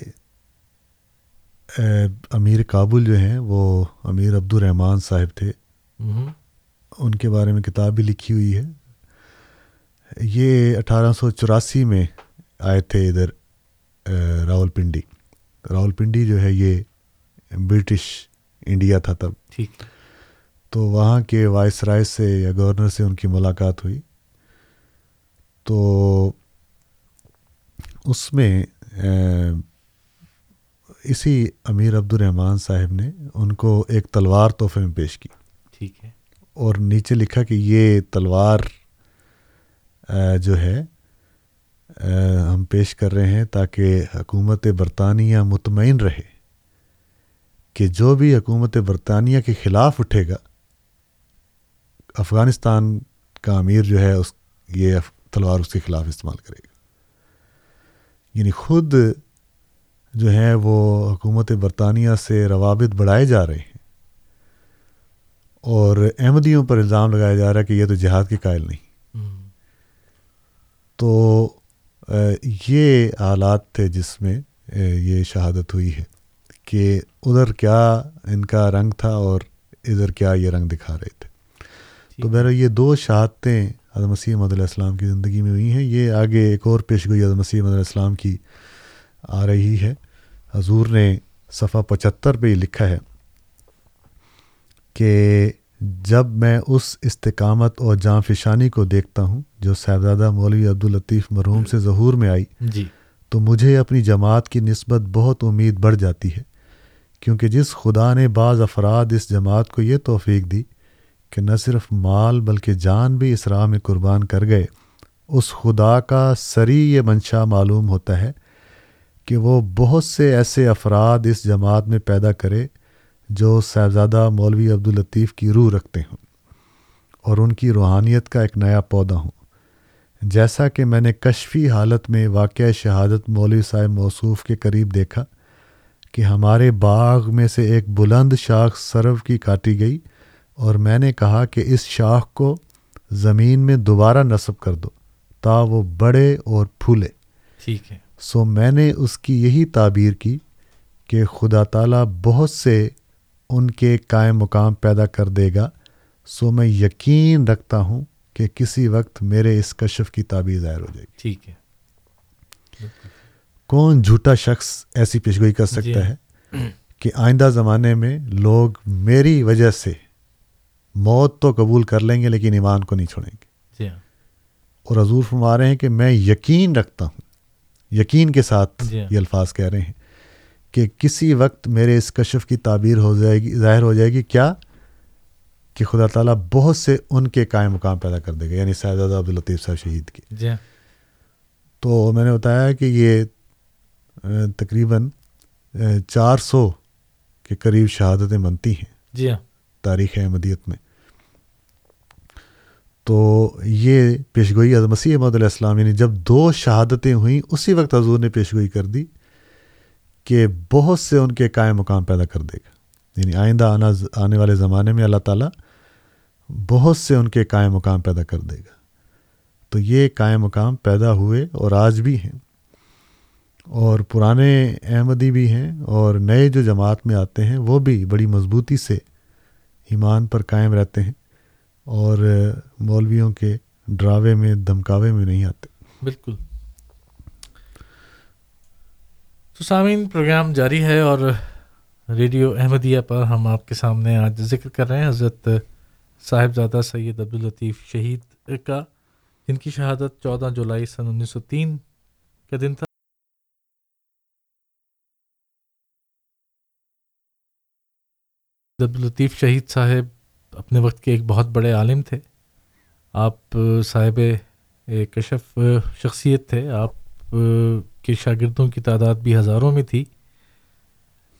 امیر کابل جو ہیں وہ امیر عبد الرحمٰن صاحب تھے۔ ان کے بارے میں کتاب بھی لکھی ہوئی ہے۔ یہ اٹھارہ سو چوراسی میں آئے تھے ادھر راول پنڈی راول پنڈی جو ہے یہ برٹش انڈیا تھا تب۔ ٹھیک۔ تو وہاں کے وائس رائے سے یا گورنر سے ان کی ملاقات ہوئی۔ تو اس میں اسی امیر عبد الرحمٰن صاحب نے ان کو ایک تلوار تحفے میں پیش کی۔ ٹھیک ہے۔ اور نیچے لکھا کہ یہ تلوار جو ہے ہم پیش کر رہے ہیں تاکہ حکومت برطانیہ مطمئن رہے کہ جو بھی حکومت برطانیہ کے خلاف اٹھے گا افغانستان کا امیر جو ہے اس یہ تلوار اس کے خلاف استعمال کرے گا۔ یعنی خود جو ہے وہ حکومت برطانیہ سے روابط بڑھائے جا رہے ہیں اور احمدیوں پر الزام لگایا جا رہا ہے کہ یہ تو جہاد کے قائل نہیں۔ تو یہ حالات تھے جس میں یہ شہادت ہوئی ہے کہ ادھر کیا ان کا رنگ تھا اور ادھر کیا یہ رنگ دکھا رہے تھے۔ تو بہرحال یہ دو شہادتیں حضرت مسیح علیہ السلام کی زندگی میں ہوئی ہیں۔ یہ آگے ایک اور پیش گوئی حضرت مسیح علیہ السلام کی آ رہی ہے۔ حضور نے صفحہ پچہتر پہ یہ لکھا ہے کہ جب میں اس استقامت اور جان فشانی کو دیکھتا ہوں جو صاحبزادہ مولوی عبداللطیف مرحوم سے ظہور میں آئی جی۔ تو مجھے اپنی جماعت کی نسبت بہت امید بڑھ جاتی ہے کیونکہ جس خدا نے بعض افراد اس جماعت کو یہ توفیق دی کہ نہ صرف مال بلکہ جان بھی اس راہ میں قربان کر گئے اس خدا کا سری یہ منشا معلوم ہوتا ہے کہ وہ بہت سے ایسے افراد اس جماعت میں پیدا کرے جو صاحبزادہ مولوی عبداللطیف کی روح رکھتے ہوں اور ان کی روحانیت کا ایک نیا پودا ہوں۔ جیسا کہ میں نے کشفی حالت میں واقع شہادت مولوی صاحب موصوف کے قریب دیکھا کہ ہمارے باغ میں سے ایک بلند شاخ سرو کی کاٹی گئی اور میں نے کہا کہ اس شاخ کو زمین میں دوبارہ نصب کر دو تا وہ بڑے اور پھولے۔ ٹھیک ہے۔ سو میں نے اس کی یہی تعبیر کی کہ خدا تعالیٰ بہت سے ان کے قائم مقام پیدا کر دے گا سو میں یقین رکھتا ہوں کہ کسی وقت میرے اس کشف کی تعبیر ظاہر ہو جائے گی۔ ٹھیک ہے۔ کون جھوٹا شخص ایسی پیشگوئی کر سکتا جی۔ ہے کہ آئندہ زمانے میں لوگ میری وجہ سے موت تو قبول کر لیں گے لیکن ایمان کو نہیں چھوڑیں گے؟ جی ہاں۔ اور حضور فرما رہے ہیں کہ میں یقین رکھتا ہوں یقین کے ساتھ جی ہاں۔ یہ الفاظ کہہ رہے ہیں کہ کسی وقت میرے اس کشف کی تعبیر ہو جائے گی ظاہر ہو جائے گی کیا؟ کہ خدا تعالیٰ بہت سے ان کے قائم مقام پیدا کر دے گا یعنی سیدہ عبداللطیف صاحب شہید کے جی ہاں۔ تو میں نے بتایا کہ یہ تقریباً چار سو کے قریب شہادتیں بنتی ہیں جی ہاں۔ تاریخ احمدیت میں۔ تو یہ پیشگوئی حضرت مسیح احمد علیہ السلام یعنی جب دو شہادتیں ہوئیں، اسی وقت حضور نے پیشگوئی کر دی کہ بہت سے ان کے قائم مقام پیدا کر دے گا۔ یعنی آئندہ آنا، آنے والے زمانے میں اللہ تعالیٰ بہت سے ان کے قائم مقام پیدا کر دے گا۔ تو یہ قائم مقام پیدا ہوئے اور آج بھی ہیں۔ اور پرانے احمدی بھی ہیں اور نئے جو جماعت میں آتے ہیں، وہ بھی بڑی مضبوطی سے ایمان پر قائم رہتے ہیں۔ اور مولویوں کے ڈراوے میں، دھمکاوے میں نہیں آتے۔ بالکل۔ تو سامعین، پروگرام جاری ہے اور ریڈیو احمدیہ پر ہم آپ کے سامنے آج ذکر کر رہے ہیں۔ حضرت صاحبزادہ سید عبداللطیف شہید کا، جن کی شہادت چودہ جولائی سن انیس سو تین کا دن تھا۔ عبدالطیف شہید صاحب اپنے وقت کے ایک بہت بڑے عالم تھے۔ آپ، صاحب کشف شخصیت تھے۔ آپ کے شاگردوں کی تعداد بھی ہزاروں میں تھی۔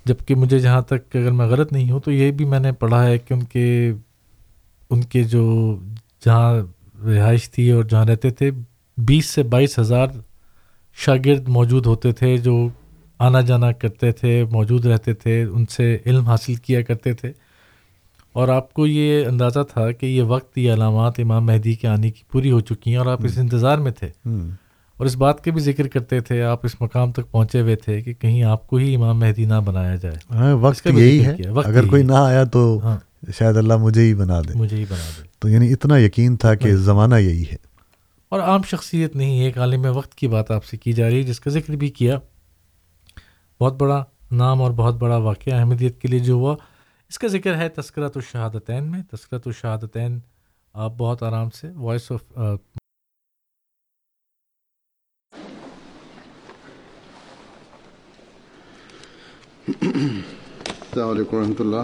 جبکہ مجھے جہاں تک اگر میں غلط نہیں ہوں تو یہ بھی میں نے پڑھا ہے کہ ان کے ان کے جو جہاں رہائش تھی اور جہاں رہتے تھے، بیس سے بائیس ہزار شاگرد موجود ہوتے تھے جو آنا جانا کرتے تھے، موجود رہتے تھے، ان سے علم حاصل کیا کرتے تھے۔ اور آپ کو یہ اندازہ تھا کہ یہ وقت یہ علامات امام مہدی کے آنے کی پوری ہو چکی ہیں اور آپ اس انتظار میں تھے۔ اور اس بات کے بھی ذکر کرتے تھے آپ اس مقام تک پہنچے ہوئے تھے کہ کہیں آپ کو ہی امام مہدی نہ بنایا جائے۔ ہاں وقت یہی ہے۔ اگر کوئی نہ آیا تو ہاں۔ شاید اللہ مجھے ہی بنا دے۔ مجھے ہی بنا دے۔ تو یعنی اتنا یقین تھا کہ زمانہ یہی ہے۔ اور عام شخصیت نہیں ایک عالم وقت کی بات آپ سے کی جا رہی ہے جس کا ذکر بھی کیا۔ بہت بڑا نام اور بہت بڑا واقعہ احمدیت کے لیے جو ہوا اس کا ذکر ہے تذکرت الشہادتین میں۔ تذکرت الشہادتین، آپ بہت آرام سے وائس آف السلام علیکم ورحمۃ اللہ۔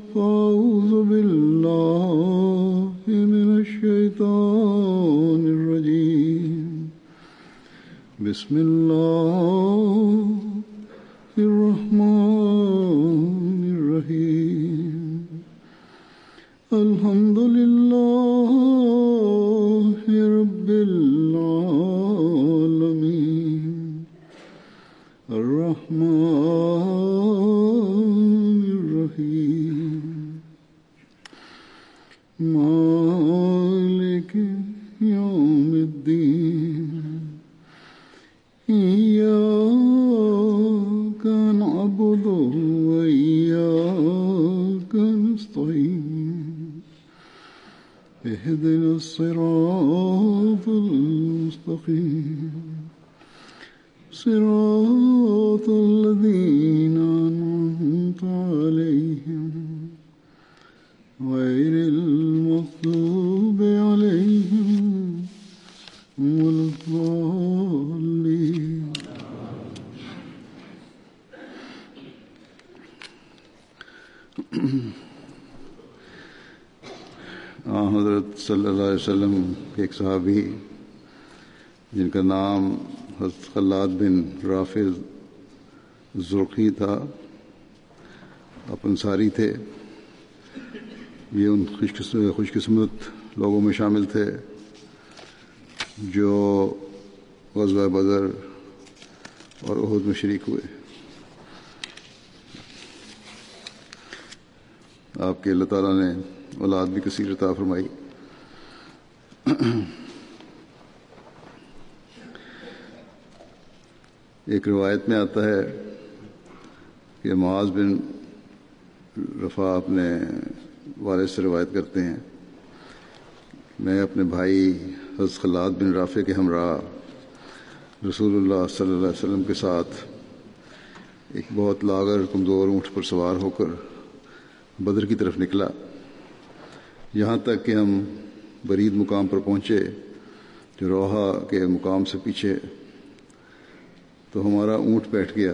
بسم الله وسلم کے ایک صحابی جن کا نام حضرت خلاد بن رافظ ذرقی تھا اپنساری تھے۔ یہ ان خوش قسمت لوگوں میں شامل تھے جو غزوہ بدر اور عہد میں شریک ہوئے۔ آپ کے اللہ تعالیٰ نے اولاد بھی کثیر عطا فرمائی۔ ایک روایت میں آتا ہے کہ معاذ بن رفا اپنے والد سے روایت کرتے ہیں، میں اپنے بھائی حضرت خلاد بن رافع کے ہمراہ رسول اللہ صلی اللہ علیہ وسلم کے ساتھ ایک بہت لاغر کمزور اونٹ پر سوار ہو کر بدر کی طرف نکلا۔ یہاں تک کہ ہم برید مقام پر پہنچے، جو روحا کے مقام سے پیچھے، تو ہمارا اونٹ بیٹھ گیا۔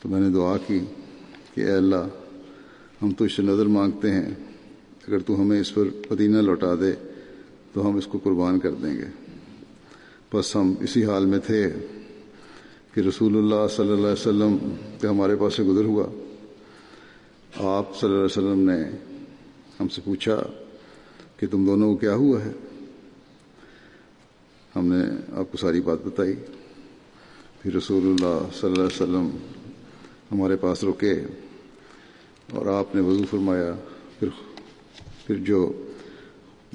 تو میں نے دعا کی کہ اے اللہ، ہم تو اس سے نظر مانگتے ہیں، اگر تو ہمیں اس پر پدینہ لوٹا دے، تو ہم اس کو قربان کر دیں گے۔ بس ہم اسی حال میں تھے کہ رسول اللہ صلی اللہ علیہ وسلم کا ہمارے پاس سے گزر ہوا۔ آپ صلی اللہ علیہ وسلم نے ہم سے پوچھا کہ تم دونوں کو کیا ہوا ہے؟ ہم نے آپ کو ساری بات بتائی۔ پھر رسول اللہ صلی اللہ علیہ وسلم ہمارے پاس رکے اور آپ نے وضو فرمایا۔ پھر پھر جو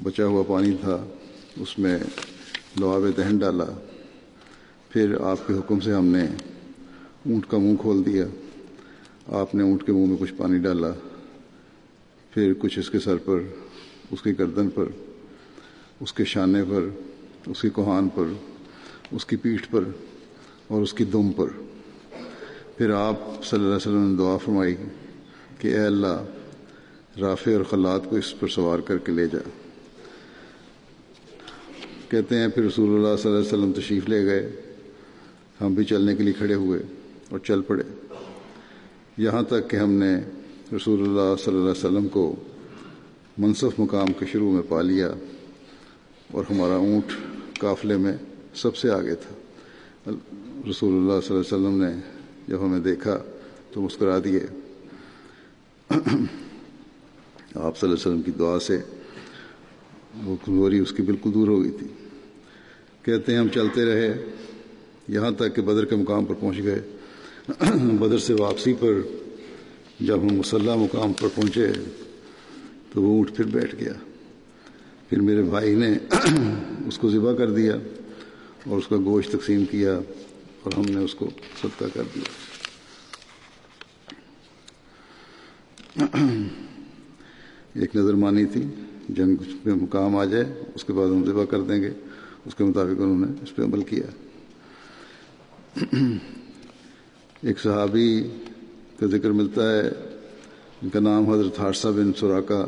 بچا ہوا پانی تھا، اس میں لعاب دہن ڈالا۔ پھر آپ کے حکم سے ہم نے اونٹ کا منہ کھول دیا۔ آپ نے اونٹ کے منہ میں کچھ پانی ڈالا۔ پھر کچھ اس کے سر پر اس کی گردن پر، اس کے شانے پر، اس کی کوہان پر، اس کی پیٹھ پر اور اس کی دم پر۔ پھر آپ صلی اللہ علیہ وسلم نے دعا فرمائی کہ اے اللہ، رافع اور خلات کو اس پر سوار کر کے لے جا۔ کہتے ہیں، پھر رسول اللہ صلی اللہ علیہ وسلم تشریف لے گئے۔ ہم بھی چلنے کے لیے کھڑے ہوئے اور چل پڑے۔ یہاں تک کہ ہم نے رسول اللہ صلی اللہ علیہ وسلم کو منصف مقام کے شروع میں پا لیا اور ہمارا اونٹ قافلے میں سب سے آگے تھا۔ رسول اللہ صلی اللہ علیہ وسلم نے جب ہمیں دیکھا تو مسکرا دیے۔ آپ صلی اللہ علیہ وسلم کی دعا سے وہ کمزوری اس کی بالکل دور ہو گئی تھی۔ کہتے ہیں ہم چلتے رہے، یہاں تک کہ بدر کے مقام پر پہنچ گئے۔ بدر سے واپسی پر جب ہم مسلح مقام پر پہنچے تو وہ اونٹ پھر بیٹھ گیا۔ پھر میرے بھائی نے اس کو ذبح کر دیا اور اس کا گوشت تقسیم کیا اور ہم نے اس کو صدقہ کر دیا۔ ایک نظر مانی تھی، جنگ میں مقام آ جائے، اس کے بعد ہم ذبح کر دیں گے۔ اس کے مطابق انہوں نے اس پہ عمل کیا۔ ایک صحابی کا ذکر ملتا ہے، ان کا نام حضرت حادثہ بن سوراکا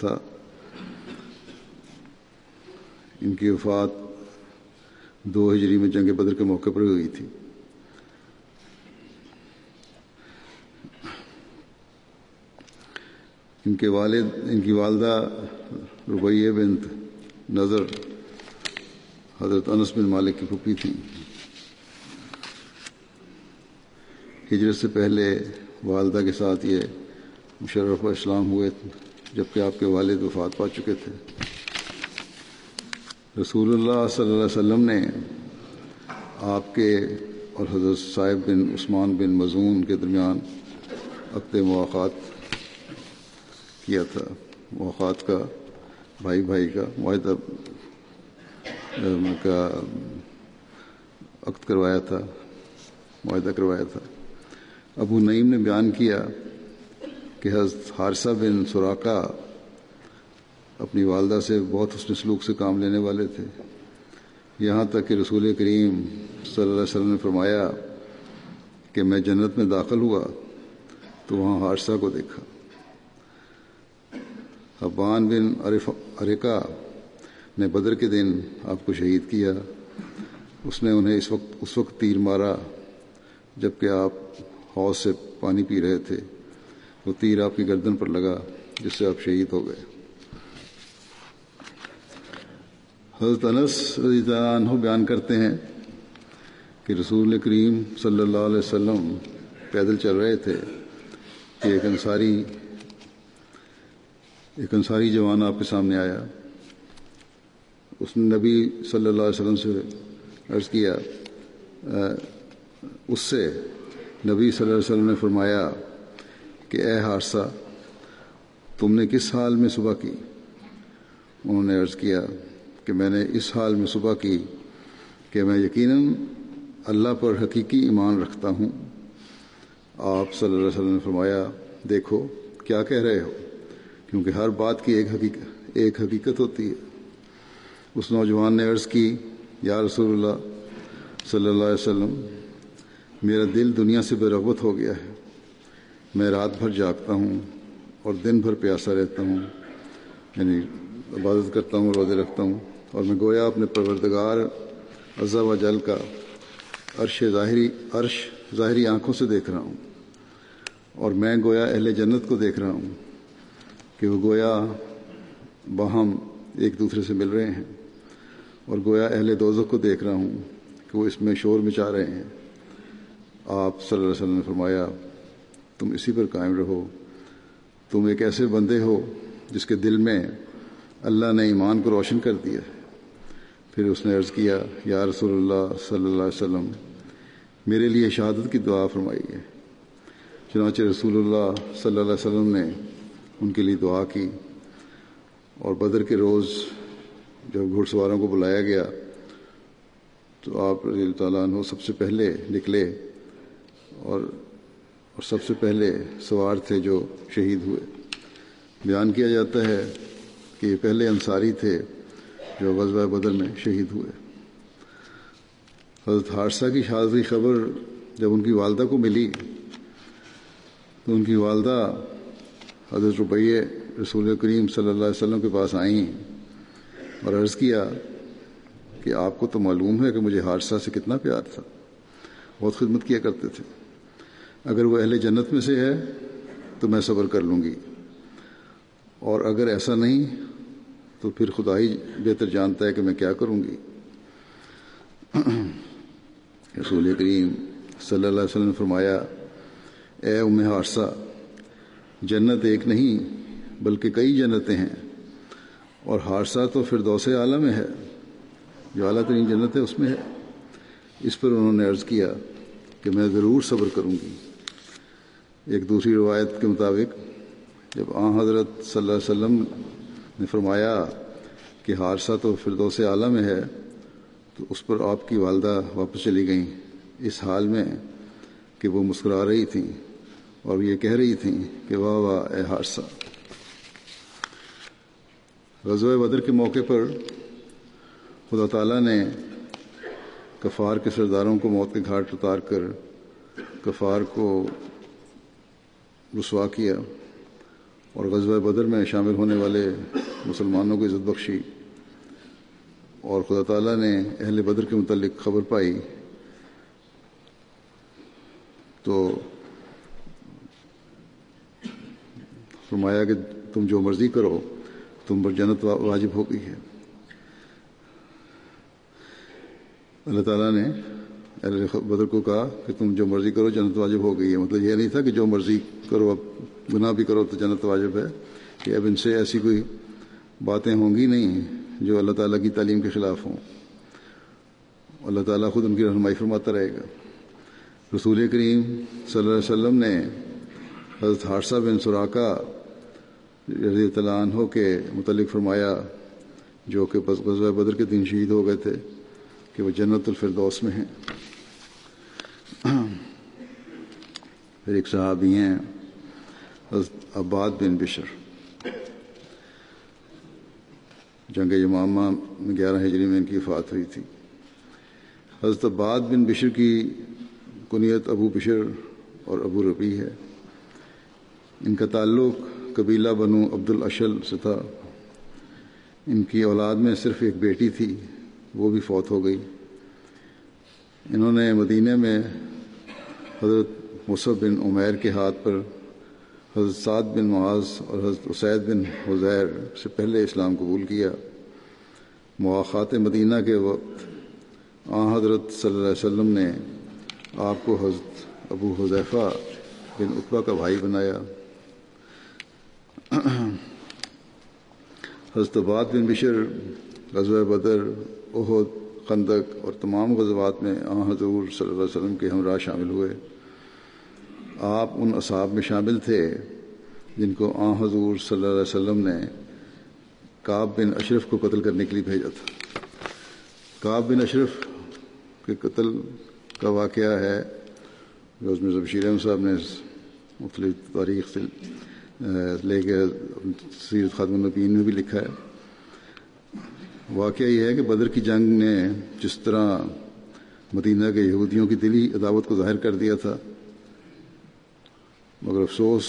تھا۔ ان کی وفات دو ہجری میں جنگ بدر کے موقع پر ہوئی تھی۔ ان کے والد، ان کی والدہ ربیہ بنت نظر حضرت انس بن مالک کی پھوپھی تھیں۔ ہجرت سے پہلے والدہ کے ساتھ یہ مشرف و اسلام ہوئے۔ جبکہ آپ کے والد وفات پا چکے تھے۔ رسول اللہ صلی اللہ علیہ وسلم نے آپ کے اور حضرت صاحب بن عثمان بن مضون کے درمیان عقد مواقع کیا تھا۔ مواقع کا، بھائی بھائی کا، معاہدہ کا عقد کروایا تھا، معاہدہ کروایا تھا۔ ابو نعیم نے بیان کیا کہ حضرت حارثہ بن سوراقہ اپنی والدہ سے بہت حسن سلوک سے کام لینے والے تھے۔ یہاں تک کہ رسول کریم صلی اللہ علیہ وسلم نے فرمایا کہ میں جنت میں داخل ہوا تو وہاں حادثہ کو دیکھا۔ حبان بن ارکا نے بدر کے دن آپ کو شہید کیا۔ اس نے انہیں اس وقت اس وقت تیر مارا جبکہ آپ حوض سے پانی پی رہے تھے۔ وہ تیر آپ کی گردن پر لگا جس سے آپ شہید ہو گئے۔ حضرت انس رضی اللہ عنہ بیان کرتے ہیں کہ رسول کریم صلی اللہ علیہ وسلم پیدل چل رہے تھے کہ ایک انصاری ایک انصاری جوان آپ کے سامنے آیا۔ اس نے نبی صلی اللہ علیہ وسلم سے عرض کیا، اس سے نبی صلی اللہ علیہ وسلم نے فرمایا کہ اے حادثہ، تم نے کس حال میں صبح کی؟ انہوں نے عرض کیا کہ میں نے اس حال میں صبح کی کہ میں یقیناً اللہ پر حقیقی ایمان رکھتا ہوں۔ آپ صلی اللہ علیہ وسلم نے فرمایا، دیکھو کیا کہہ رہے ہو، کیونکہ ہر بات کی ایک حقیقت ایک حقیقت ہوتی ہے۔ اس نوجوان نے عرض کی، یا رسول اللہ صلی اللہ علیہ وسلم، میرا دل دنیا سے بے رغبت ہو گیا ہے۔ میں رات بھر جاگتا ہوں اور دن بھر پیاسا رہتا ہوں یعنی عبادت کرتا ہوں، روزے رکھتا ہوں، اور میں گویا اپنے پروردگار عزا و جل کا عرش ظاہری عرش ظاہری آنکھوں سے دیکھ رہا ہوں، اور میں گویا اہل جنت کو دیکھ رہا ہوں کہ وہ گویا باہم ایک دوسرے سے مل رہے ہیں، اور گویا اہل دوزخ کو دیکھ رہا ہوں کہ وہ اس میں شور مچا رہے ہیں۔ آپ صلی اللہ علیہ وسلم نے فرمایا تم اسی پر قائم رہو۔ تم ایک ایسے بندے ہو جس کے دل میں اللہ نے ایمان کو روشن کر دیا ہے۔ پھر اس نے عرض کیا، یا رسول اللہ صلی اللہ علیہ وسلم، میرے لیے شہادت کی دعا فرمائی ہے۔ چنانچہ رسول اللہ صلی اللہ علیہ وسلم نے ان کے لیے دعا کی اور بدر کے روز جب گھڑ سواروں کو بلایا گیا، تو آپ رضی اللہ تعالیٰ عنہ سب سے پہلے نکلے اور اور سب سے پہلے سوار تھے جو شہید ہوئے۔ بیان کیا جاتا ہے کہ یہ پہلے انصاری تھے جو غزوہ بدر میں شہید ہوئے۔ حضرت حادثہ کی شادی خبر جب ان کی والدہ کو ملی، تو ان کی والدہ حضرت ربیہ رسول کریم صلی اللہ علیہ وسلم کے پاس آئیں اور عرض کیا کہ آپ کو تو معلوم ہے کہ مجھے حادثہ سے کتنا پیار تھا، بہت خدمت کیا کرتے تھے۔ اگر وہ اہل جنت میں سے ہے تو میں صبر کر لوں گی۔ اور اگر ایسا نہیں تو پھر خدا ہی بہتر جانتا ہے کہ میں کیا کروں گی۔ رسول کریم صلی اللہ علیہ وسلم نے فرمایا، اے ام حادثہ جنت ایک نہیں بلکہ کئی جنتیں ہیں۔ اور حادثہ تو فردوس عالم میں ہے، جو اعلیٰ ترین جنت ہے اس میں ہے۔ اس پر انہوں نے عرض کیا کہ میں ضرور صبر کروں گی۔ ایک دوسری روایت کے مطابق، جب آ حضرت صلی اللہ علیہ وسلم نے فرمایا کہ حادثہ تو فردوس اعلیٰ میں ہے، تو اس پر آپ کی والدہ واپس چلی گئیں۔ اس حال میں کہ وہ مسکرا رہی تھیں اور یہ کہہ رہی تھیں کہ واہ واہ، اے حادثہ غزوہ بدر کے موقع پر خدا تعالیٰ نے کفار کے سرداروں کو موت کے گھاٹ اتار کر کفار کو رسوا کیا اور غزوہ بدر میں شامل ہونے والے مسلمانوں کو عزت بخشی اور خدا تعالیٰ نے اہل بدر کے متعلق خبر پائی تو فرمایا کہ تم جو مرضی کرو، تم پر جنت واجب ہو گئی ہے۔ اللہ تعالیٰ نے اہل بدر کو کہا کہ تم جو مرضی کرو، جنت واجب ہو گئی ہے۔ مطلب یہ نہیں تھا کہ جو مرضی کرو اب گناہ بھی کرو تو جنت واجب ہے۔ کہ اب ان سے ایسی کوئی باتیں ہوں گی نہیں جو اللہ تعالیٰ کی تعلیم کے خلاف ہوں۔ اللہ تعالیٰ خود ان کی رہنمائی فرماتا رہے گا۔ رسول کریم صلی اللہ علیہ وسلم نے حضرت حادثہ بن سراقہ رضی اللہ عنہ کے متعلق فرمایا، جو کہ غزوہ بدر کے دن شہید ہو گئے تھے کہ وہ جنت الفردوس میں ہیں۔ پھر ایک صحابی ہیں۔ عباد بن بشر۔ جنگ یمامہ میں گیارہ ہجری میں ان کی وفات ہوئی تھی۔ حضرت عباد بن بشر کی کنیت ابو بشر اور ابو ربی ہے۔ ان کا تعلق قبیلہ بنو عبد الاشل سے تھا۔ ان کی اولاد میں صرف ایک بیٹی تھی، وہ بھی فوت ہو گئی۔ انہوں نے مدینہ میں حضرت مصحف بن عمیر کے ہاتھ پر حضرت سعد بن معاذ اور حضرت اسید بن حزیر سے پہلے اسلام قبول کیا۔ مواقعات مدینہ کے وقت آ حضرت صلی اللہ علیہ وسلم نے آپ کو حضرت ابو حذیفہ بن اقبا کا بھائی بنایا۔ حضرت عباد بن بشر، غزوہ بدر، احد، خندق اور تمام غزوات میں آ حضور صلی اللہ علیہ وسلم کے ہمراہ شامل ہوئے۔ آپ ان اصحاب میں شامل تھے جن کو آ حضور صلی اللہ علیہ وسلم نے کعب بن اشرف کو قتل کرنے کے لیے بھیجا تھا۔ کعب بن اشرف کے قتل کا واقعہ ہے۔ جو اس میں ضبشیر احمد صاحب نے مختلف تاریخ سے لے کے سیرت خاتم النبین میں بھی لکھا ہے۔ واقعہ یہ ہے کہ بدر کی جنگ نے جس طرح مدینہ کے یہودیوں کی دلی عداوت کو ظاہر کر دیا تھا مگر افسوس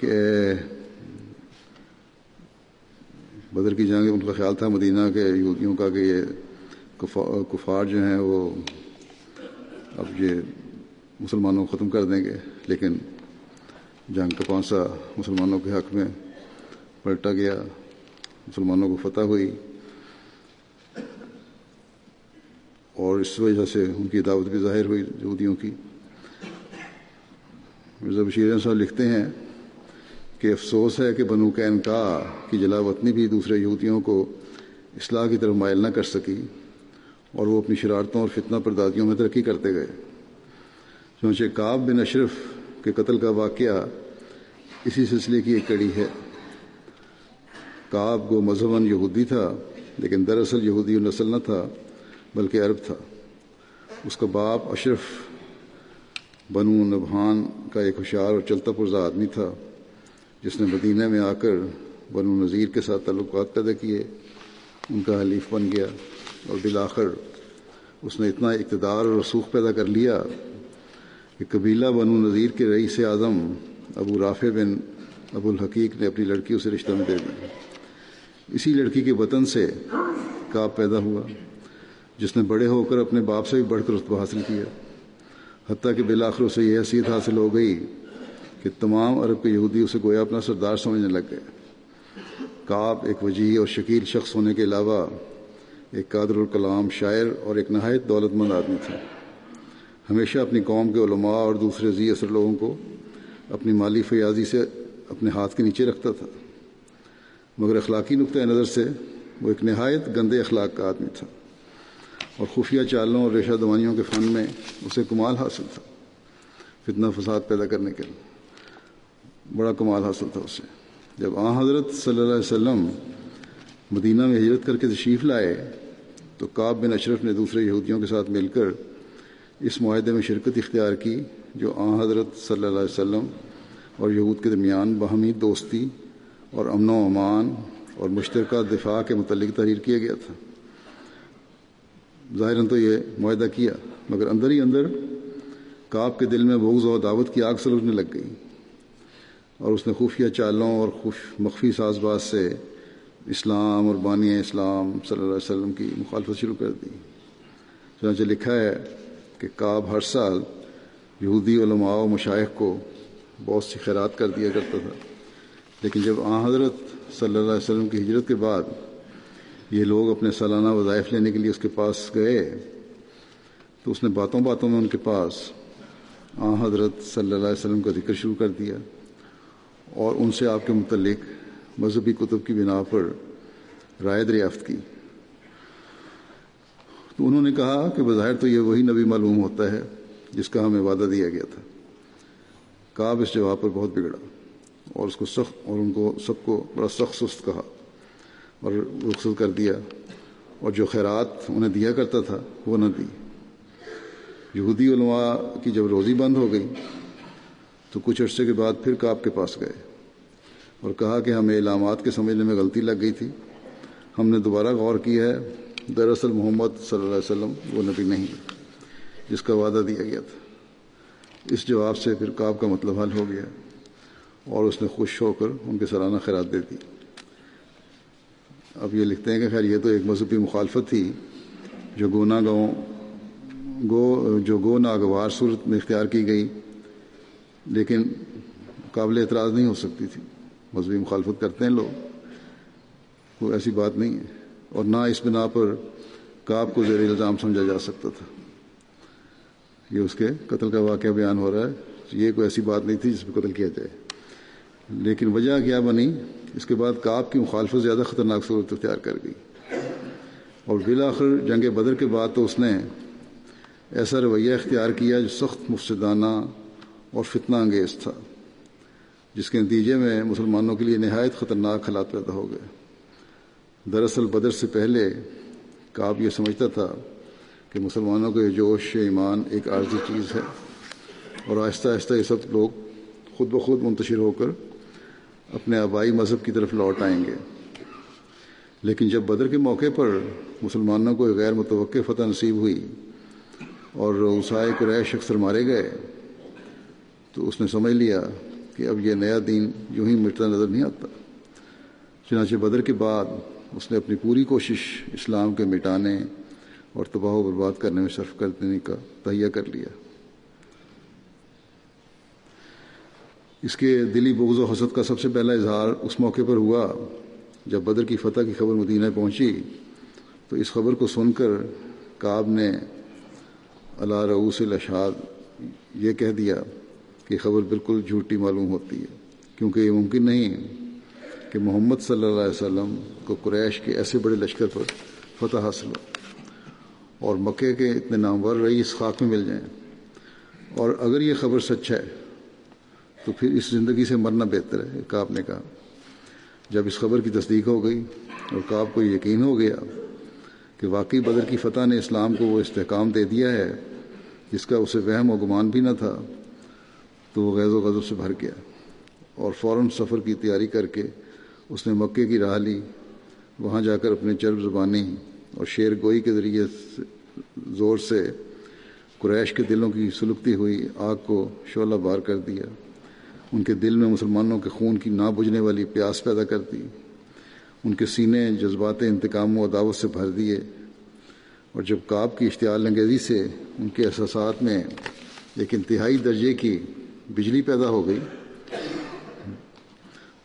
کہ بدر کی جنگ ان کا خیال تھا، مدینہ کے یہودیوں کا، کہ یہ کفار جو ہیں وہ اب یہ مسلمانوں کو ختم کر دیں گے۔ لیکن جنگ کا پانسا مسلمانوں کے حق میں پلٹا گیا، مسلمانوں کو فتح ہوئی۔ اور اس وجہ سے ان کی دعوت بھی ظاہر ہوئی یہودیوں کی۔ مرزا بشیر صاحب لکھتے ہیں کہ افسوس ہے کہ بنو کین کا کی جلا وطنی بھی دوسرے یہودیوں کو اصلاح کی طرف مائل نہ کر سکی اور وہ اپنی شرارتوں اور فتنہ پردازیوں میں ترقی کرتے گئے۔ چونچہ کعب بن اشرف کے قتل کا واقعہ اسی سلسلے کی ایک کڑی ہے۔ کعب گو مذہباً یہودی تھا، لیکن دراصل یہودی نسل نہ تھا، بلکہ عرب تھا۔ اس کا باپ اشرف بنو نبھان کا ایک ہوشیار اور چلتا پرزا آدمی تھا، جس نے مدینہ میں آ کر بنو نذیر کے ساتھ تعلقات پیدا کیے۔ ان کا حلیف بن گیا اور بالآخر اس نے اتنا اقتدار اور رسوخ پیدا کر لیا کہ قبیلہ بنو نذیر کے رئیس اعظم ابو رافع بن ابو الحقیق نے اپنی لڑکی اسے رشتہ میں دے دی اسی لڑکی کے وطن سے کعب پیدا ہوا، جس نے بڑے ہو کر اپنے باپ سے بھی بڑھ کر رتبہ حاصل کیا۔ حتیٰ کہ بالآخر اسے یہ حیثیت حاصل ہو گئی کہ تمام عرب کے یہودی اسے گویا اپنا سردار سمجھنے لگ گئے۔ کعب ایک وجیح اور شکیل شخص ہونے کے علاوہ ایک قادر الکلام، شاعر اور ایک نہایت دولت مند آدمی تھا ہمیشہ اپنی قوم کے علماء اور دوسرے ذی اثر لوگوں کو اپنی مالی فیاضی سے اپنے ہاتھ کے نیچے رکھتا تھا۔ مگر اخلاقی نقطۂ نظر سے وہ ایک نہایت گندے اخلاق کا آدمی تھا۔ اور خفیہ چالوں اور ریشہ دوانیوں کے فن میں اسے کمال حاصل تھا، فتنہ فساد پیدا کرنے کے لیے۔ بڑا کمال حاصل تھا اسے۔ جب آ حضرت صلی اللہ علیہ وسلم مدینہ میں ہجرت کر کے تشریف لائے، تو کعب بن اشرف نے دوسرے یہودیوں کے ساتھ مل کر اس معاہدے میں شرکت اختیار کی، جو آ حضرت صلی اللہ علیہ وسلم اور یہود کے درمیان باہمی دوستی اور امن و امان اور مشترکہ دفاع کے متعلق تحریر کیا گیا تھا۔ ظاہراً تو یہ معاہدہ کیا، مگر اندر ہی اندر کعب کے دل میں بغض اور دعوت کی آگ سلجنے لگ گئی۔ اور اس نے خفیہ چالوں اور خف، مخفی ساز باز سے اسلام اور بانی اسلام صلی اللہ علیہ وسلم کی مخالفت شروع کر دی۔ چنانچہ لکھا ہے کہ کعب ہر سال یہودی علماء و مشائق کو بہت سی خیرات کر دیا کرتا تھا۔ لیکن جب آ حضرت صلی اللہ علیہ وسلم کی ہجرت کے بعد یہ لوگ اپنے سالانہ وظائف لینے کے لیے اس کے پاس گئے۔ تو اس نے باتوں باتوں میں ان کے پاس، آ، حضرت صلی اللہ علیہ وسلم کا ذکر شروع کر دیا۔ اور ان سے آپ کے متعلق مذہبی کتب کی بنا پر رائے دریافت کی۔ تو انہوں نے کہا کہ بظاہر تو یہ وہی نبی معلوم ہوتا ہے جس کا ہمیں وعدہ دیا گیا تھا۔ کعب اس جواب پر بہت بگڑا اور اس کو سخت اور ان کو سب کو بڑا سخت سست کہا۔ اور رخصت کر دیا اور جو خیرات انہیں دیا کرتا تھا وہ نہ دی۔ یہودی علماء کی جب روزی بند ہو گئی تو کچھ عرصے کے بعد پھر کعب کے پاس گئے اور کہا کہ ہمیں علامات کے سمجھنے میں غلطی لگ گئی تھی۔ ہم نے دوبارہ غور کیا ہے، دراصل محمد صلی اللہ علیہ وسلم وہ نبی نہیں جس کا وعدہ دیا گیا تھا۔ اس جواب سے پھر کعب کا مطلب حل ہو گیا اور اس نے خوش ہو کر ان کے سالانہ خیرات دے دی۔ اب یہ لکھتے ہیں کہ خیر یہ تو ایک مذہبی مخالفت تھی۔ جو گونا گاؤں گو، جو گو ناگوار صورت میں اختیار کی گئی، لیکن قابل اعتراض نہیں ہو سکتی تھی۔ مذہبی مخالفت کرتے ہیں لوگ۔ کوئی ایسی بات نہیں ہے۔ اور نہ اس بنا پر کعب کو زیر الزام سمجھا جا سکتا تھا۔ یہ اس کے قتل کا واقعہ بیان ہو رہا ہے۔ یہ کوئی ایسی بات نہیں تھی جس پہ قتل کیا جائے۔ لیکن وجہ کیا بنی؟ اس کے بعد کعب کی مخالفت زیادہ خطرناک صورت اختیار کر گئی۔ اور بالآخر جنگ بدر کے بعد تو اس نے ایسا رویہ اختیار کیا جو سخت مفسدانہ اور فتنہ انگیز تھا، جس کے نتیجے میں مسلمانوں کے لیے نہایت خطرناک حالات پیدا ہو گئے۔ دراصل بدر سے پہلے کعب یہ سمجھتا تھا کہ مسلمانوں کا یہ جوش ایمان ایک عارضی چیز ہے اور آہستہ آہستہ یہ سب لوگ خود بخود منتشر ہو کر اپنے آبائی مذہب کی طرف لوٹ آئیں گے۔ لیکن جب بدر کے موقع پر مسلمانوں کو غیر متوقع فتح نصیب ہوئی اور اسائے قریش اکثر مارے گئے، تو اس نے سمجھ لیا کہ اب یہ نیا دین یوں ہی مٹتا نظر نہیں آتا۔ چنانچہ بدر کے بعد اس نے اپنی پوری کوشش اسلام کے مٹانے اور تباہ و برباد کرنے میں صرف کر دینے کا تہیا کر لیا۔ اس کے دلی بغض و حسد کا سب سے پہلا اظہار اس موقع پر ہوا جب بدر کی فتح کی خبر مدینہ پہنچی۔ تو اس خبر کو سن کر کعب نے اللہ رعوس الاشاد یہ کہہ دیا کہ خبر بالکل جھوٹی معلوم ہوتی ہے، کیونکہ یہ ممکن نہیں کہ محمد صلی اللہ علیہ وسلم کو قریش کے ایسے بڑے لشکر پر فتح حاصل ہو اور مکے کے اتنے نامور رئی اس خاک میں مل جائیں۔ اور اگر یہ خبر سچ ہے تو پھر اس زندگی سے مرنا بہتر ہے کعب نے کہا۔ جب اس خبر کی تصدیق ہو گئی اور کعب کو یقین ہو گیا کہ واقعی بدر کی فتح نے اسلام کو وہ استحکام دے دیا ہے جس کا اسے وہم و گمان بھی نہ تھا، تو وہ غیظ و غضب سے بھر گیا اور فوراً سفر کی تیاری کر کے اس نے مکے کی راہ لی۔ وہاں جا کر اپنے چرب زبانی اور شیر گوئی کے ذریعے زور سے قریش کے دلوں کی سلگتی ہوئی آگ کو شعلہ بار کر دیا۔ ان کے دل میں مسلمانوں کے خون کی نہ بجھنے والی پیاس پیدا کر دی، ان کے سینے جذبات انتقام و عداوت سے بھر دیے۔ اور جب کعب کی اشتعال انگیزی سے ان کے احساسات میں ایک انتہائی درجے کی بجلی پیدا ہو گئی،